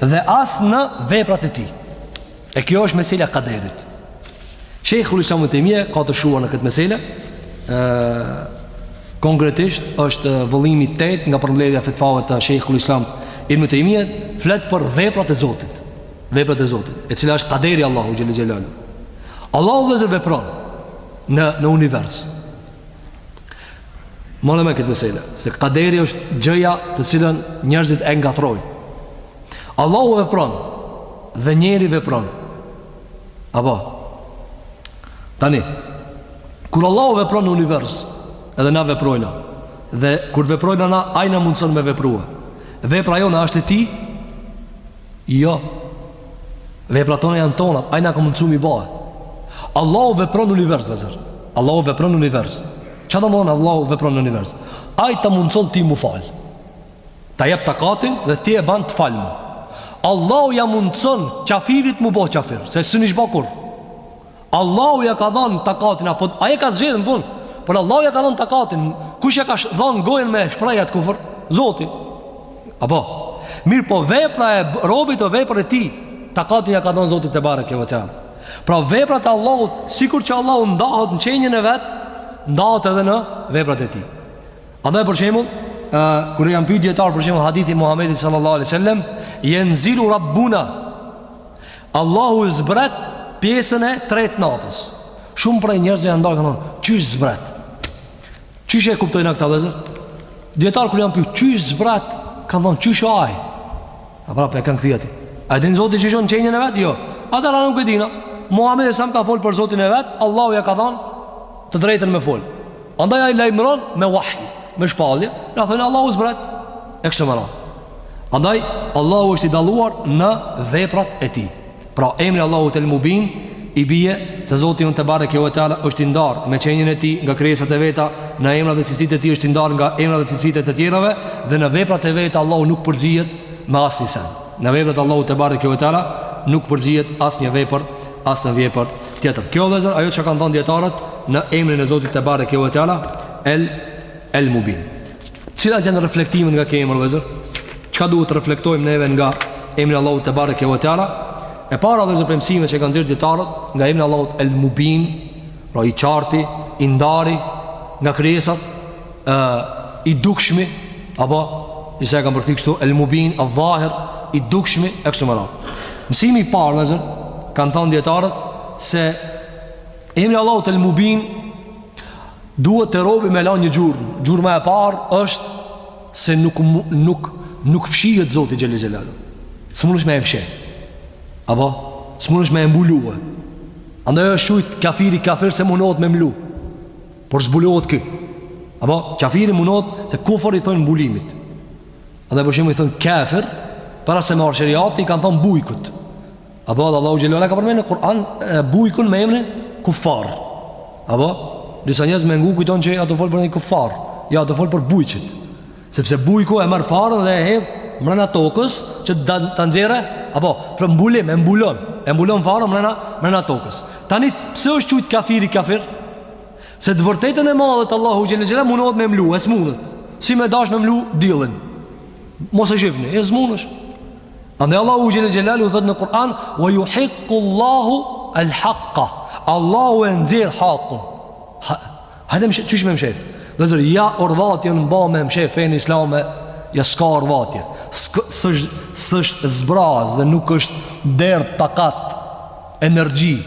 Dhe as në veprat e tij E kjo është meselja e kaderit Shejhul Islam ibn Tejmije ka të shkruar në këtë mesele Konkretisht është vëllimi i tetë nga përmbledhja e fetvave të Shejhul Islam ibn Tejmije Flet për veprat e Zotit Veprat e Zotit E cila është kaderi Allahu xhele xhelaluhu vllezër vepron në, në univers Më në këtë mesele, se kaderi është gjëja të cilën njerëzit e ngatërrojnë. Allahu vepron, dhe njeri vepron. Apo, tani, kur Allahu vepron në univers, edhe na veprojna, dhe kur veprojna na, ai na mundëson me veprue. Vepra jonë asht e tij, Jo. Veprat tona janë tona, ai na ka mundsuar m'i ba. Allahu vepron në univers, vllezër. Allahu vepron në univers. Ça domethënë Allahu vepron në univers? Ai ta mundson ti m'u falë. Ta jep takatin dhe ti e ban të falmë. Allahu ja mundson qafirit m'u bo qafir, se s'u kish ba kurrë. Allahu ja ka dhan takatin apo ai e ka zgjedhur në fund. Por Allahu ja ka dhan takatin. Kush ja ka dhan gojën me shpreh atë kufër? Zoti. Apo. Mirëpo vepra e robit o vepra e tij. Takatin ja ka dhan Zoti tebareke ve teala. Pra veprat e Allahut, sikur që Allahu ndahet në qenien e vet, ndahet edhe në veprat e tij. Andaj për shembull, kur janë pyt dijetarët për shembull hadithi i Muhamedit sallallahu alaihi wasallam, "Jenzilu Rabbuna" Allahu zbret pjesën e tretë natës. Shumë prej njerëzve janë nda thonë, "Çish zbret?" Çish e kuptojnë këta vëzë? Dietar kur janë pyetur, "Qysh zbret?" Kanë thanë, "Qysh ai?" A prapë kanë kthy ati. A din Zoti qysh o n'qenien e vet? Jo. Ata nuk e dina. Muhamedi a.s. ka fol për Zotin e vet, Allahu ja ka dhanë të drejtën me fol. Andaj ai lajmëron me vahj, me shpallje, na thon Allahu zbret. E kështu Andaj, Allahu është i dalluar në veprat e tij Pra, emri Allahut El Mubin I bije se Zoti ynë tebareke ve teala është i ndarë me qenien e tij nga krijesat e veta Në emra dhe cilësitë e tij është i ndarë nga emra dhe cilësitë e të tjerëve Dhe në veprat e veta Allahu nuk përzihet me asnjë sen Në veprat Allahut tebareke ve teala nuk përzihet asnjë vepër Asnjë vepër tjetër Kjo vllezër ajo çka kanë thanë dijetarët në emrin e Zotit tebareke ve teala El, el Mubin Cilat janë reflektimet nga ky emër vllezër? Çka duhet të reflektojmë neve nga emri i Allahut tebareke ve teala? E para vllezër prej mësimeve që kanë nxjerrë dijetarët nga emri i Allahut El Mubin, pra i qarti, i ndari nga krijesat, ë i dukshmi apo disa e kanë përkthy kështu El Mubin, Edh Dhahir, i dukshmi e kështu me radhë. Mësimi i parë vllezër kanë thanë dijetarët se Emri Allahut El Mubin duhet te robi me lan një gjurmë. Gjurma e parë është se nuk nuk nuk fshihet Zoti xhel-le xhelaluhu. S'mundesh me e mshef. Apo s'mundesh me e mbulue. Andaj është qujt kafiri kafir se munohet me mlu. Por zbulohet ky. Apo kafiri munohet se kufër i thojnë mbulimit. Andaj për shembull i thojnë kafir para se me ardh sheriati i kanë thon bujkut. Apo dhe Allahu xhel-le ve ala ka përmen në Kur'an bujkun me emrin kuffar. Apo disa njerëz me ngu kujton që ato fol për kuffar, jo ato fol për bujqit. Sepse bujku e merr farën dhe e hedh mrena tokës që ta nxjerrë, apo për mbulim, e mbulon, e mbulon farën mrena mrena tokës. Tani pse është qujt kafiri kafir? Se të vërtetën e madhe të Allahut xhel-le ve ala munohet me mlu, e s'munet. Si me dash me mlu diellin. Mos e shifni, e s'munesh. Andaj Allahu xhelle xhelaluhu thot në Kur'an wa yuhiqqu Allahu al-haqqa. Allahu e nxjerr hakun. Ha, hajde qysh me mshef. Vllezër ja orvatje janë ba me mshef fenë islame. Ja s'ka orvatje. S'është zbraz dhe nuk është derdh takat energji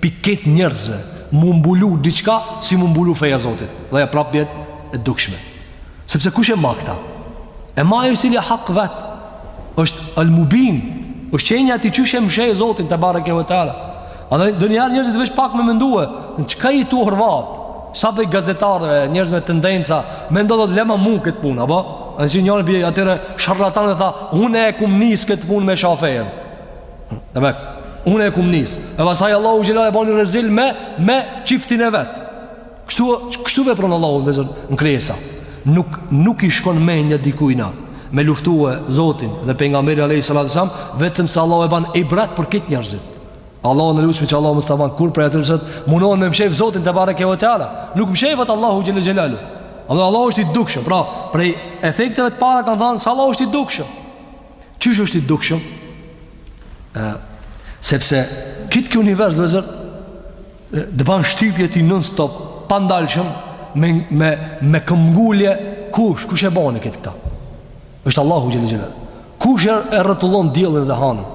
pi kejt njerëzve mu mbulu diçka si mu mbulu feja e Zotit dhe ja prap jet e dukshme. Sepse kush e ma këta? E ma ai i cili hak vet është al-mubin, është qenja ti qysh e mshef Zotin tebareke ve teala. A donjëherë njerëzit veç pak me mendue, në çka je tu u orvat, sa prej gazetarëve, njerëz me tendenca, mendo dhe lema mu këtë punë, apo? A një si njëri prej atyre sharlatanëve tha, une e kum nis këtë punë me sha fenë. Dhe me, une e kum nis. E pastaj Allahu xhelle xhelaluhu e bani rezil me, me qiftin e vet. Kështu, kështu vepron Allahu vllezër në krijesa. Nuk, nuk i shkon menja dikujna me luftue Zotin dhe pejgamberin alejhi salatu selam, vetëm se Allahu e ban ibret për kejt njerëzit. Allahun e lusmi që Allahu mos t'na ban kurr prej atyre t'cilët munohen me mshef Zotin tebareke ve teala. Nuk mshefet Allahu xhelle xhelaluhu. Allahu është i dukshëm, pra prej efekteve të para kanë thanë, se Allahu është i dukshëm. Qysh është i dukshëm? Ë, sepse kejt ky univers vllezër të ban shtypje ty non stop pandalshëm me me me këmbgulje kush kush e bën kejt këta? Është Allahu xhelle xhelaluhu. Kush e rrotullon diellin dhe hanën?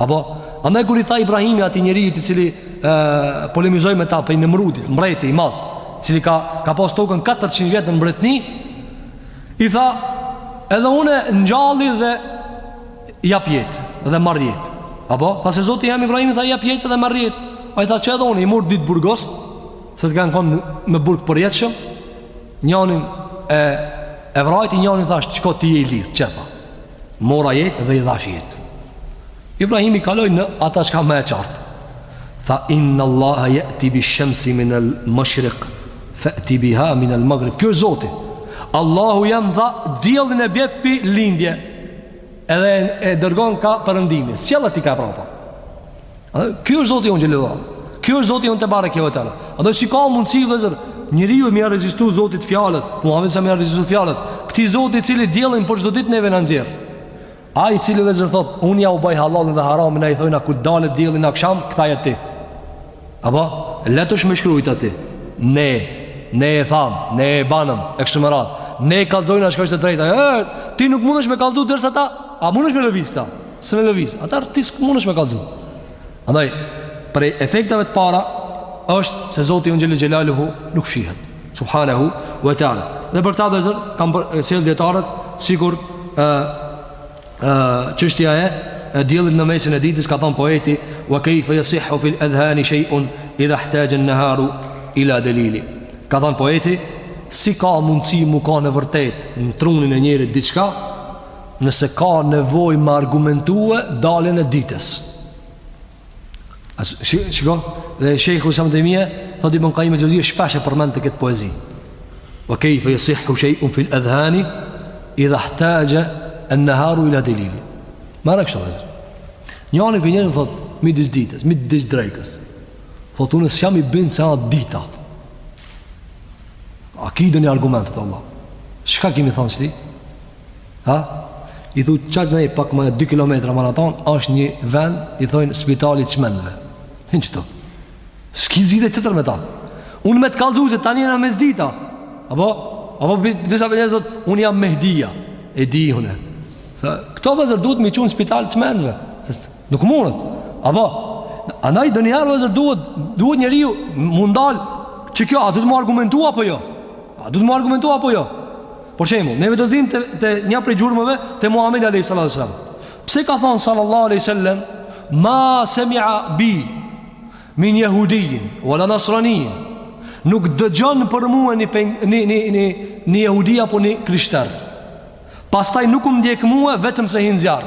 Apo andaj kur i tha Ibrahimi atij njeriu i cili ë polemizoi me ta për Nemrudin, mbreti i madh, i cili ka ka pas tokën 400 vjet në mbretni, I tha, edhe une ngjalli dhe jap jetë dhe marr jetë. Apo, tha se Zoti jem Ibrahimi tha jap jetë dhe marr jetë. Ai tha qe edhe une i mur dy të burgosur, cilët kanë kon me burg përjetshëm. Njënin e e vrajti njënin i tha, "Shko ti je i lirë." Qe tha. Mora jetë dhe i dhash jetë. Ibrahimi kaloi në ata çka ma e qartë. Tha inna Allaha yati bi shamsi min al mashriq fati biha min al maghrib. Ky Zoti. Allahu jem tha diellin e bje pi lindje. Edhe e dërgon ka perëndimi. Sjelle ti ka prapa. Ky është Zoti ynë xhelle xhelaluhu. Ky është Zoti ynë tebareke ve teala. Andaj si ka mundsi vllezër njeriu me ia rezistu Zotit fjalët, Muhamedi sa me ia rezistu fjalët. Këti Zoti i cili diellin për çdo ditë neve na nxjerr. Ai i cili vllezër thot, unë jau baj hallallin dhe haramin, a i thojna kur del dielli në aksham, ktheje ti. Apo, leht është me shkrujt aty. Ne, ne e thamë, ne e banëm, e kështu me radhë. Ne e kallxojna çka është e drejta. E, ti nuk mundesh me kallxu derisa ta, a mundesh me lëviz kta? S'e lëviz, atëherë ti s'mundesh me kallxu. Andaj, prej efekteve të para është se Zoti ynë xhel-le xhelaluhu nuk fshihet. Subhanehu ve teala. Dhe për këta vëllezër, kanë sjell dijetarët, sikur e, e, çështja e, e diellit në mesin e ditës, ka thonë poeti, wa kejfe jesihu fil edhani shejun, idhe htaxhen neharu, ila delili. Ka thonë poeti, si ka mundësi m'u kanë vërtet në trunin e njerit diçka, Nëse ka nevojë me argumentue daljen e ditës. Shiko, dhe Shejhul Islam Tejmije thot Ibn Kajjim el-Xhevzije shpesh e përmendte këtë poezi. Wa kayfa yasihhu shay'un fil adhani idha ihtaja an-naharu ila dalil. Ma rakë shoqë. Njëri për njërin thot midis ditës, midis drekës. Thot unë s'jam i bind se asht dita. A ki ndonjë argument, thot Allah. Shka ki me i thonë qëtij? Ha? I thu qaty pak më 2 kilometra maraton, është një vend i thojnë spitali i çmendëve. Hin qëtu. S'ki zgjidhje tjetër me ta. Unë me të kallëzu se tani në mesdita. Apo apo disa vjen thot, unë jam Mehdia. E di unë. Tha këto vëllezër duhet me i çu n'spital çmendëve. Nuk mundet. Apo, andaj ndonjëherë vëllezër duhet, duhet njeriu m'u ndal që kjo, a duhet m'u argumentu apo jo? A duhet m'u argumentu apo jo? Por shembull, neve do të vim te, te një prej gjurmëve të Muhammed a.s. Pse ka thonë sallallahu a.s. Ma semia bi min jehudijin, ve la nasranijin, nuk dëgjon për mua një, një, një, një, një jehudi apo një krishter. Pastaj nuk më ndjek mua vetëm se hin n'zjarr.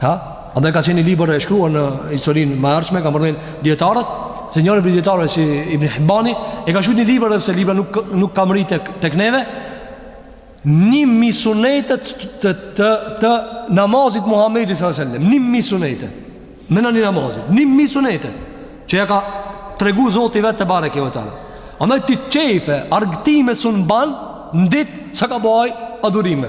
Ha? Andaj ka qenë një libër e shkruar në historinë më të hershme, kanë përmend dijetarët, se njëri prej dijetarëve si Ibn Hibani, e ka shkruar një libër edhe pse libri nuk, nuk ka mbërri te, tek neve, një mijë sunete të, të, të, të namazit Muhammedi s.a.s. Një mijë sunete, me në një namazit, një mijë sunete, që ia ka tregu Zoti vetë tebareke ve teala. Ama ti qefe, argëtime s'mun ban, në ditë, sa ka ba ai adhurime.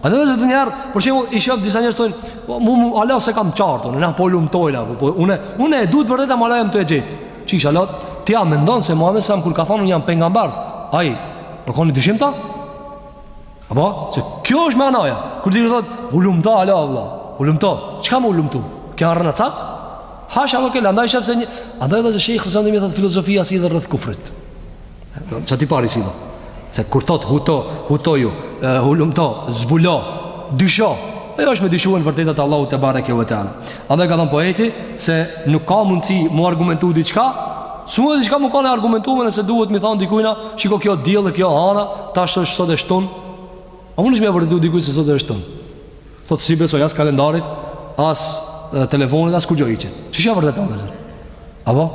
Andaj ndonjëherë, për që i sheh disa njerëz thojnë, po, mu mu ala s'e kam qartë, unë, na po hulumtojmë, po, po, une, une e du të vërtet e malaj e më të e gjithë. Që isha lot, ti a mendon se Muhammed s.a.s. kur ka thonë unë jam pejgamber, ai, po koni dyshim ta? Apo, se kjo është me anaja, kur ti thot, hulumto, ala, ala, hulumto, çka me hulumtu? Kja arë në cak? Hasha ve kel-la, ndaj shëfë se një, andaj vëllezër Shejhul Islam Tejmije thot filozofia sillet rreth kufrit. Qa ti pari si do Se kur thot huto, hutoju Hulumto, zbulo, dysho Ajo është me dyshu n'vërtetat e Allahut tebareke ve teala Andaj ka thonë poeti Se nuk ka mundësi m'u argumentu diçka S'mund diçka m'u kanë argumentu Me nëse duhet m'i thonë dikujna Shiko kjo diell, kjo hana Tash është sot e shtun A mundesh me vërtetu dikujt se sot e shtun Thotë s'i besoj as kalendarit, as telefonit, as kurgjo hiç. Qysh ja vërteton vllezër? Apo?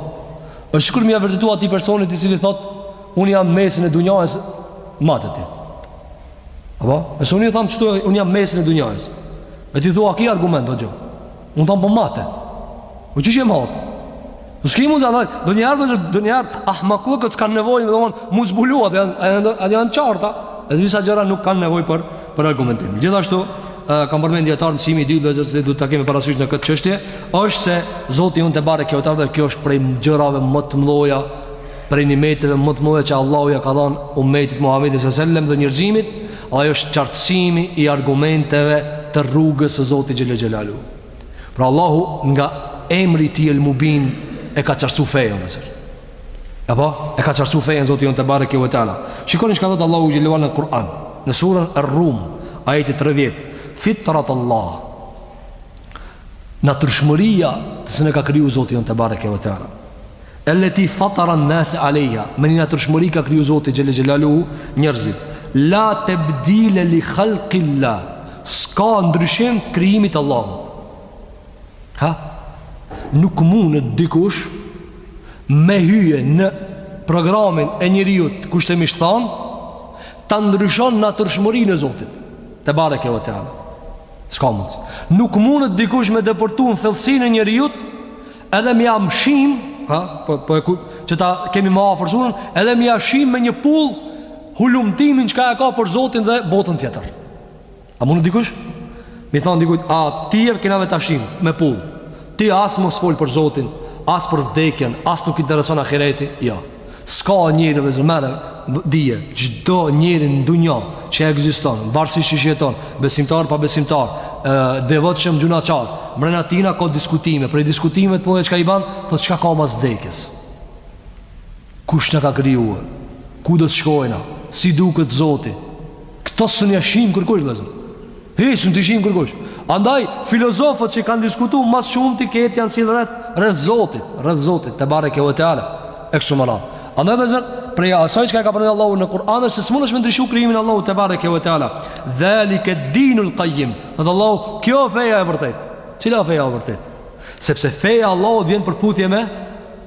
është sikur me ja vërtetu atij personit i cili thotë, unë jam mesin e dunjajës mate ti. Apo? E se unë i tham qëtu, unë jam mesin e dunjajës. E ti thua, a ki argument, do gjë? Unë tham po mate Po qysh e mate Në shki mund të andaj Ndonjëherë vllezër ndonjëherë Ahmakllëket s'kanë nevojë Domethanë mu zbulu Dhe janë janë t'qarta Dhe disa gjëra nuk kanë nevojë për Për argumentim Gjithashtu Kanë përmend dijetarët mësimi i dytë Vllezër se duhet ta kemi parasysh në këtë çështje është se Zoti jonë tebareke ve teala Kjo është prej gjërave më të mdhaja Prej nimeteve më të mdhaja Që Allahu ja ka dhanë Umetit Muhammedit salallahu alejhi ve sellem dhe njerëzimit Ai është qartësimi i argumenteve të rrugës së Zotit xhelle xhelaluhu. Pra Allahu nga emri i Tij El Mubin e ka qartësu fejën vllezër. Apo, e ka qartësu fejën Zoti jonë tebareke ve teala. Shikoni çka thotë Allahu xhelle në Kur'an, në surën Rrum, ajeti 30, fitrat Allah, natyrshmëria se si na ka kriju Zoti jonë tebareke ve teala. Elleti fatara an-nase alejha, me një natyrshmëri ka kriju Zoti xhelle xhelaluhu njerëzit. La tebdile li khalqillah, s'ka ndryshim të krijimit të Allahut. Ha? Nuk mundet dikush me hyje në programin e njeriut kushtimisht thanë, ta ndryshon natyrshmërinë e Zotit tebareke ve teala. S'ka mundësi. Nuk mundet dikush me depërtu në thellësinë e njeriut Edhe mi ja shim, ha, po po e ku që ta kemi më afër surën, edhe mi ja shim me një pullë hulumtimin çka e ka për Zotin dhe botën tjetër. A mundet dikush mi thon dikujt, a ti e kena me ta shim me pullë. Ti as mos fol për Zotin, as për vdekjen, as nuk i intereson ahireti, jo. Ja. S'ka njeri vllezër merre Dije Çdo njeri në dunja Që ekziston Varësisht qysh jeton Besimtar pabesimtar Devotshëm gjynahqar Mrena tina ka diskutime Prej diskutimeve t'mdhaja çka i ban Thotë çka ka mas vdekjes Kush na ka kriju e Ku do të shkojna Si duket Zoti Këto s'un i shim kërkush vllezër He, s'un t'i shim kërkush. Andaj filozofët që kanë diskutu ma së shumti këta janë sill rreth rreth Zotit, rreth Zotit tebareke ve teala. E kshtu me radhë. Andaj vllezër, prej asaj që ka përmendur Allahu në Kur'an është se s'mundesh me ndryshu krijimin e Allahut tebareke ve teala. Dhalika dinul qayyim. Tha Allahu, kjo feja e vërtetë. Cila feja e vërtetë? Sepse feja e Allahut vjen n'përputhje me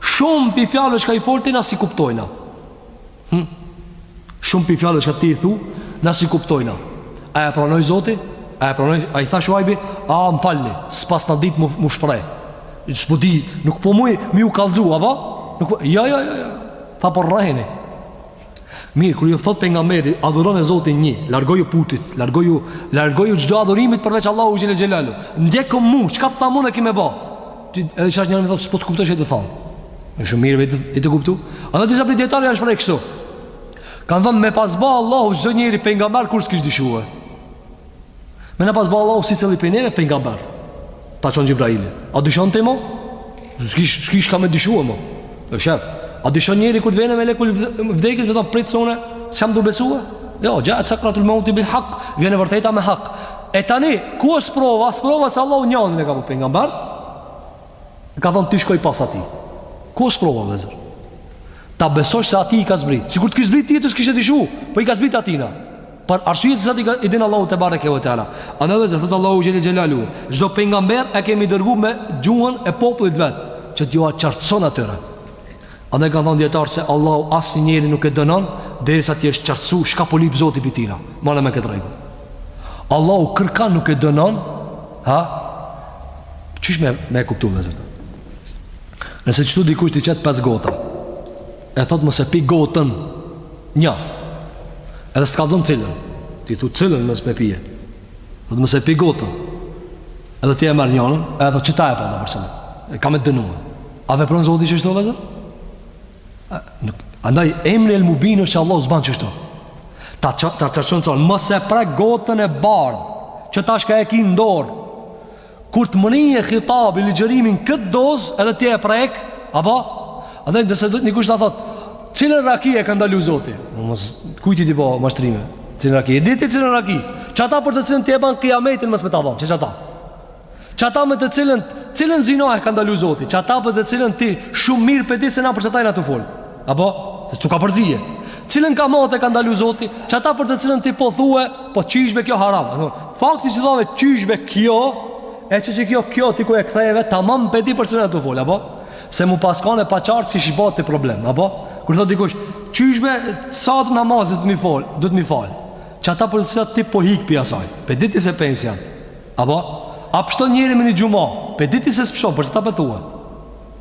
Shumë pi fjalëve çka i fol ti na s'i kuptojna. Hm? Shumë pi fjalëve çka ti i thu, na s'i kuptojna. A ja pranoi Zoti? A ja pranoi? A i tha Shuajbi? A më falni, s'paskna ditë mu shpreh. S'po di, nuk po muj, mi ju kallzu, apo? Nuk po, ja, ja, ja, ja. Tha po rreni. Mirë, kur ju thot pejgamberi, adhurone Zotin një, largoju putit, largoju, largoju çdo adhurimit përveç Allahu xhele xhelalu. Ndjekëm mu, çka të tham un e ki me ba. Edhe qaj njeri thot, s'po të kuptosh e të thon. Shumë mirë je tu e kuptu. Andaj disa prej dijetarëve janë shpreh kështu. Kan thon me pas ba Allahu çdo njeri pejgamber kurr s'kish dyshu. Me na pasë ba Allahu secilin prej neve pejgamber. Ta çon Xhibrailin. A dyshon ti mo? S'kish ka me dyshu mo. E sheh. A dyshon njeri kur të vjen meleku i vdekjes me thonë prit se une s'jam tu besu e? Jo, xhaet sekratul meuti bil hak. Vjen e vërteta me hak. E tani, ku është sprova? Sprova se Allahu një e ka pejgamber. E ka thonë të shkojsh pas ati. Ku është sprova, vllezër? Ta besosh se ati i ka zbrit. Sikur të kish zbrit ty, ti s'kishe dyshu. Po i ka zbrit atina. Për arsye të cilat i din Allahu tebareke ve teala. Andaj vllezër thot Allahu xhele xhelalu, çdo pejgamber e kemi dërgu me gjuhën e popullit vet, që t'jua qartëson atyre. Andaj kanë thënë dijetarët se Allahu asnjë njeri nuk e dënon derisa t'i është qartësu çka po lyp Zoti pi tina. Mane men këtë rregull. Allahu kërkan nuk e dënon, ha? Qysh me e kuptu vllezër. Nëse qtu dikush t'i qet pesë gota. E thot mos e pi gotën. Një. Edhe s't kallzon cilën. Ti thu cilën mos me pi. Thot mos e pi gotën. Edhe ti e merr njonën, edhe thot qita e pa për çfarë. E kam me të dënu. A vepron Zoti qështu vllezër? Andaj emri El Mubin është që Allahu s'ban qështu. Ta ta ta qartëson mos e prek gotën e bardh. Qeta çka e ki n'dor. Kur të mrrin hitabi, ligjërimi n'këtë dozë edhe ti e prek, apo? Andaj nëse dikush ta thot, cilën raki e ka ndalu Zoti? Po mos kujti ti po mashtrime. Cilën raki? E di ti cilën raki? Qata për të cilën ti e ban kiametin mos me ta dhon, qe qata. Qata me të cilën cilën zina e ka ndalu Zoti? Qata për të cilën ti shumë mirë pe di se na për qata jena tu fol. Apo, se tu ka përzi. Cilën kamatë e ka ndalu Zoti, qata për të cilën ti po thue, po qysh be kjo haram. Apo, fakti që thave qysh be kjo, e qe qikjo, kjo ti ku e këtheve, tamam pe di për cilën je tu folë, apo? Se me pas kanë e paqartë s'ish ba ty problem, apo? Kur thot dikush, qysh be sa të namazit mi falë, du të mi falë. Qata për të cilën ti po hik pi saj, pe di ti se pesë janë. Apo, a pështon njeri me një xhuma, pe di ti se s'pështon, për qata pe thue.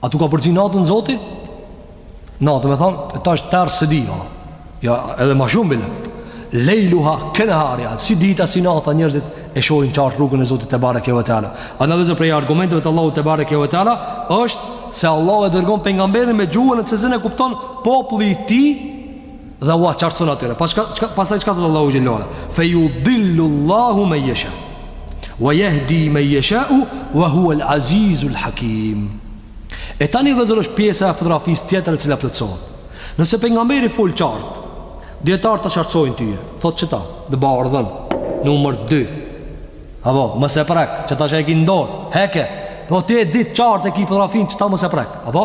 A tu ka përzi natën zoti? Na domethonë, e ta është tërë së di, ja, edhe ma shumë bile. Lejluha keneharija, si dita, si nata, njërzit e shohin qartë rrugën e Zotit tebareke ve teala. Andaj vllezër prej argumenteve të Allahu tebareke ve teala, është se Allahu e dërgon pejgamberin me gjuhën të cilën e kupton populli i ti, Dhe ua qartëson atyre. Pas çka çka pasaj çka thotë Allahu xhelal. Fe yudillu Allahu me yasha. Wa yahdi me yasha wa huwa al-aziz al-hakim. E tani vëllezër është pjesa e fotografisë tjetër e cila plotësohet. Nëse pejgamberi fol qartë, dijetarët qartësojnë tyje. Thotë çta? Dhe bardhën numër 2. Apo, mos e prek, që tash e ke n'dorë. Heke. Po ti e di qartë e ke fotografinë qeta mos e prek. Apo?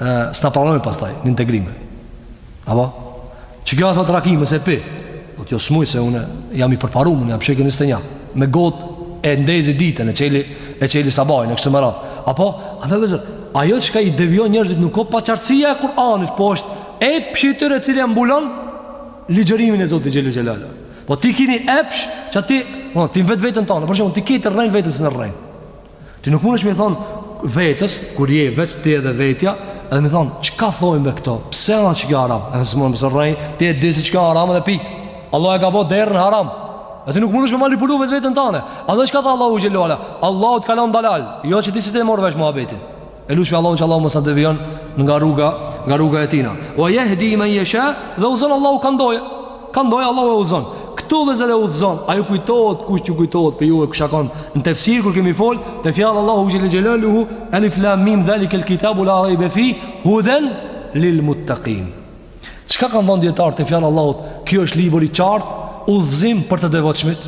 e, s'na pranojnë pastaj në integrime. Apo? Qekjo thotë raki mos e pi, po ti jo s'muj se une jam i përparum, jam shekull njëzet e një, me gotë e ndezi ditën e çeli, e çeli sabahin e kështu me radhë. Apo? Atëherë vëllezër, ajo çka i devijon njerëzit nuk o paqartësia e Kur'anit, po është epshi i tyre i cili e mbulon ligjërimin e Zotit xhele xhelaluhu. Po ti ki ni epsh që ti, po, ti vetë veten tane, për shembull, ti krejt i rren, veten s'e rren. Ti nuk mundesh me i thonë vetes, kur je veç ti edhe vetja, edhe me thonë, çka thojnë me këto? Pse a o qekjo haram? E nëse mu më rren, ti e di si qekjo haram edhe pi. Allahu e ka bo derën haram. E ti nuk mundesh me manipulu vetë veten tane. A dhe çka tha Allahu xhele ue ala? Allahu t'ka lon dalal, jo që ti si ti e more vesh muhabetin. E lusmi Allahun që Allahu mos na devijon nga rruga, nga rruga e tina. Wa yahdi man yasha, dhe udhëzon Allahu kan do Ai. Kan do Ai Allahu e udhëzon. Këtu vëllezër e udhëzon, a ju kujtohet kush ju kujtohet prej juve kush a kon në tefsir kur kemi fol, te fjala e Allahut xhele xhelaluhu, alif lam mim zalika alkitabu la rayba fi hudan lil muttaqin. Çka kanë thënë dijetarët te fjala e Allahut, ky është libër i qartë, udhëzim për të devotshmit.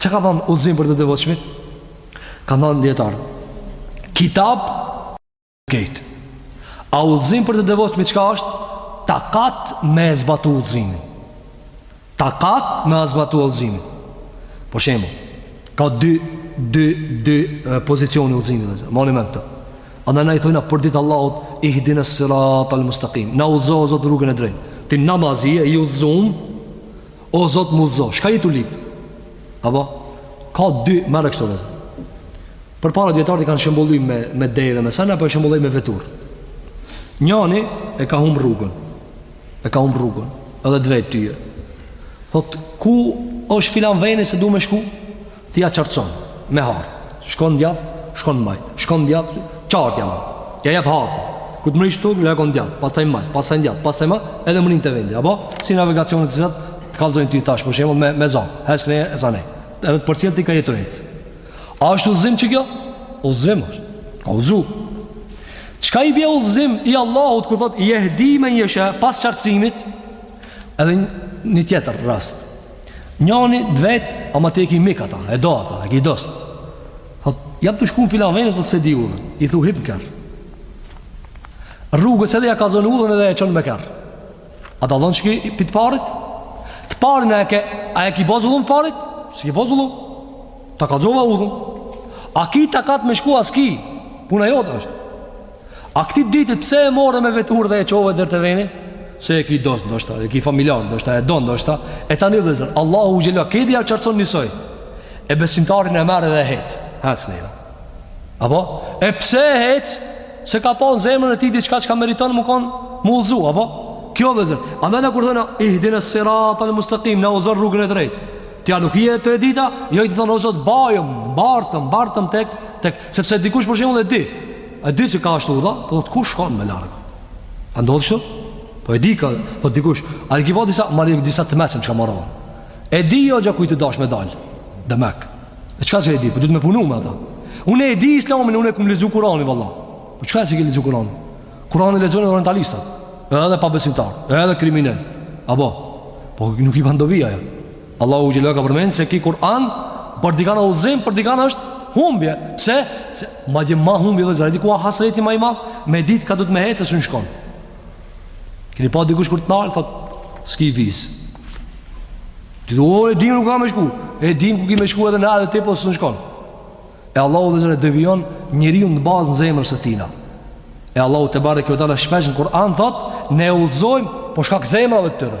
Çka kanë thënë udhëzim për të devotshmit? Kanë thënë dijetarët. Kitab gate. A udhëzim për të devotshmit çka është? Takat me zbatu udhëzimin. Takat me zbatu udhëzimin. Për shembull, ka dy dy dy pozicione udhëzimi. Mani men këto. Andaj na i thojmë për ditë Allahut ihdina sirat al mustaqim. Na udhëzo zot rrugën e drejtë. Ti n'namaz je i udhëzum O Zot m'udhëzo, çka je tu lyp? Apo, ka dy, merre kështu dhe. Përpara dijetarët i kanë shembullu me, me deve dhe me sene, po po e shembulloj me veturë. Njani e ka humb rrugën. E ka humb rrugën. Edhe t'vet tyje. Thot, ku është filan veni se du me shku? Ti ja qartëson me hartë. Shkon djath, shkon majt. Shkon djath, qartë ja ma. Ja jep hartë. Kur të mrrish këtu, lakon djath. Pastaj majt, pastaj djath, pastaj majt, edhe mrrin te vendi. Apo, si navigacionet të cilat të kallzojnë ty tash, për shembull me, me zo. Ec këne, ec ane. Edhe të përcjell ti ka je tu ec. A është udhëzim qekjo? Udhëzim është. Ka udhëzu. Çka i bje udhëzimi i Allahut, ku thot, jehdi men jesha, pas qartësimit, edhe një tjetër rast. Njani të vet, ama ti e ki mik ata, e do ata, e ki dost. Thot, jam tu shku në filan veni, thot, s'e di udhën. I thu, hip në kerr. Rrugës edhe ja kallxon udhën edhe e çon me kerr. A dallon qeky pi të parit? Të parin e ke, a i ki bo zullum të parit? S'i ki bo zullum. Ta kallxova udhën. A ki takat me shku a s'ki? Puna jote është. A këtij të dytit pse e more me veturë dhe e çove deri te veni? Se e ki dost ndoshta, e ki familjar ndoshta, e do ndoshta. E tani vllezër, Allahu xhele ve ala, këtij ja qartëson njësoj. E besimtarin e merr dhe hec, hec në jo. Apo? E pse e hec? Se ka pa në zemrën e tij diçka që ka meriton me konë me udhzu, apo? Kjo vllezër. Edhe ne kur thona, ihdina siratal mustakim, na udhzo rrugën e drejtë. Tja nuk i e të e dita, jo je tu thonë, o Zot, bajëm, bartëm, bartëm tek, tek, sepse dikush për shembull e di, E di që ka asht udha, po thot kush shkon me largë? A ndodh shtu? Po e di ka, po thot dikush, a i ki pa disa, ma lirë disa të mesin që ka marrë E di jo gjë kujtë dash me dalë, demek. E çka që e di, po duhet me punu me ata. Unë e di islamin, unë e kum lexu Kuranin, valla. Po çka që e ke lexu Kuranin? Kuranin e lexojnë orientalistat, edhe pabesimtarë, edhe kriminelë. Apo, po nuk i ban dobi ajo, ja. Allahu xhele ve ala ka përmen se ky Kur'an Për dikan është udhëzim, për dikan është humbje Pse, se madje ma humbje vllezër A di ku o hasreti ma i madh Me ditë ka duhet me hecë e s'un shkon Kini pa dikush kur të nalë Thot, s'ki vizë Ti thu, e dimë ku ka me shku E dimë ku ki me shku edhe na edhe ti po s'un shkon E Allahu vllezër e devijon Njeriun në bazë të zemrës së tina E Allahu tebareke ve teala shpesh në Kur'an Thot, ne i udhëzojmë Po shkak zemrave të tyre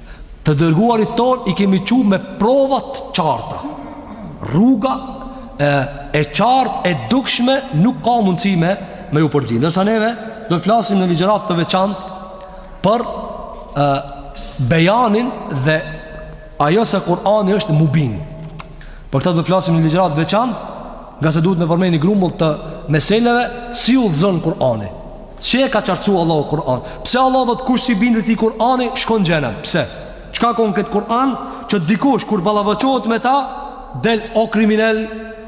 Të dërguarit tonë i kemi çu me prova të qarta. Rruga e e qartë e dukshme nuk ka mundësi me me ju përzi. Ndërsa neve do të flasim në ligjërat të veçantë për e, bejanin dhe ajo se Kur'ani është mubin. Për këtë do të flasim në ligjërat të veçantë Ngase duhet me përmen ni grumbull të meseleve Si udhëzon Kur'ani Si e ka qartësu Allahu Kur'anin Pse Allahu thot kush s'i bindet këtij Kur'ani Shkon xhehenem Pse Çka ka në këtë Kur'an Që dikush kur ballafaqohet me ta Del o kriminel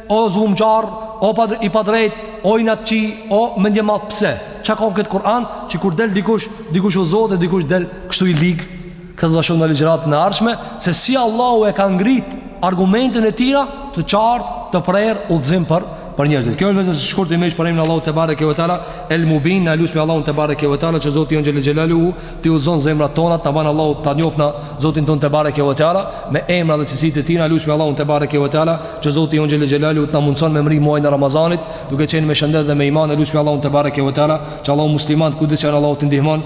O zullumqar O padr i padrejtë O inatçi O mendjemadh Pse Ça ka në këtë Kur'an Që kur del dikush Dikush udhzohet e Dikush del Kështu i lig Këtë do shohim në ligjëratën e ardhshme Se si Allahu e ka ngrit argumentin e tira Të qartë, të prerë, udhëzim për, për njerëzit Kjo vllezër shkurtimisht për emrin e Allahut tebareke ve teala El Mubin, e lusim Allahun tebareke ve teala Që Zoti ynë xhele xhelaluhu T'i udhëzon zemrat tona Të na ban Allahu ta njofna Zotin tonë tebareke ve teala Me emra dhe cilësitë e tina Lusim Allahun tebareke ve teala Që Zoti ynë xhele xhelaluhu Të na mundëson me mri muajin e Ramazanit Duke qenë me shëndet dhe me iman Lusim Allahun tebareke ve teala Që Allahu muslimanët kudo që janë Allahu t'i ndihmon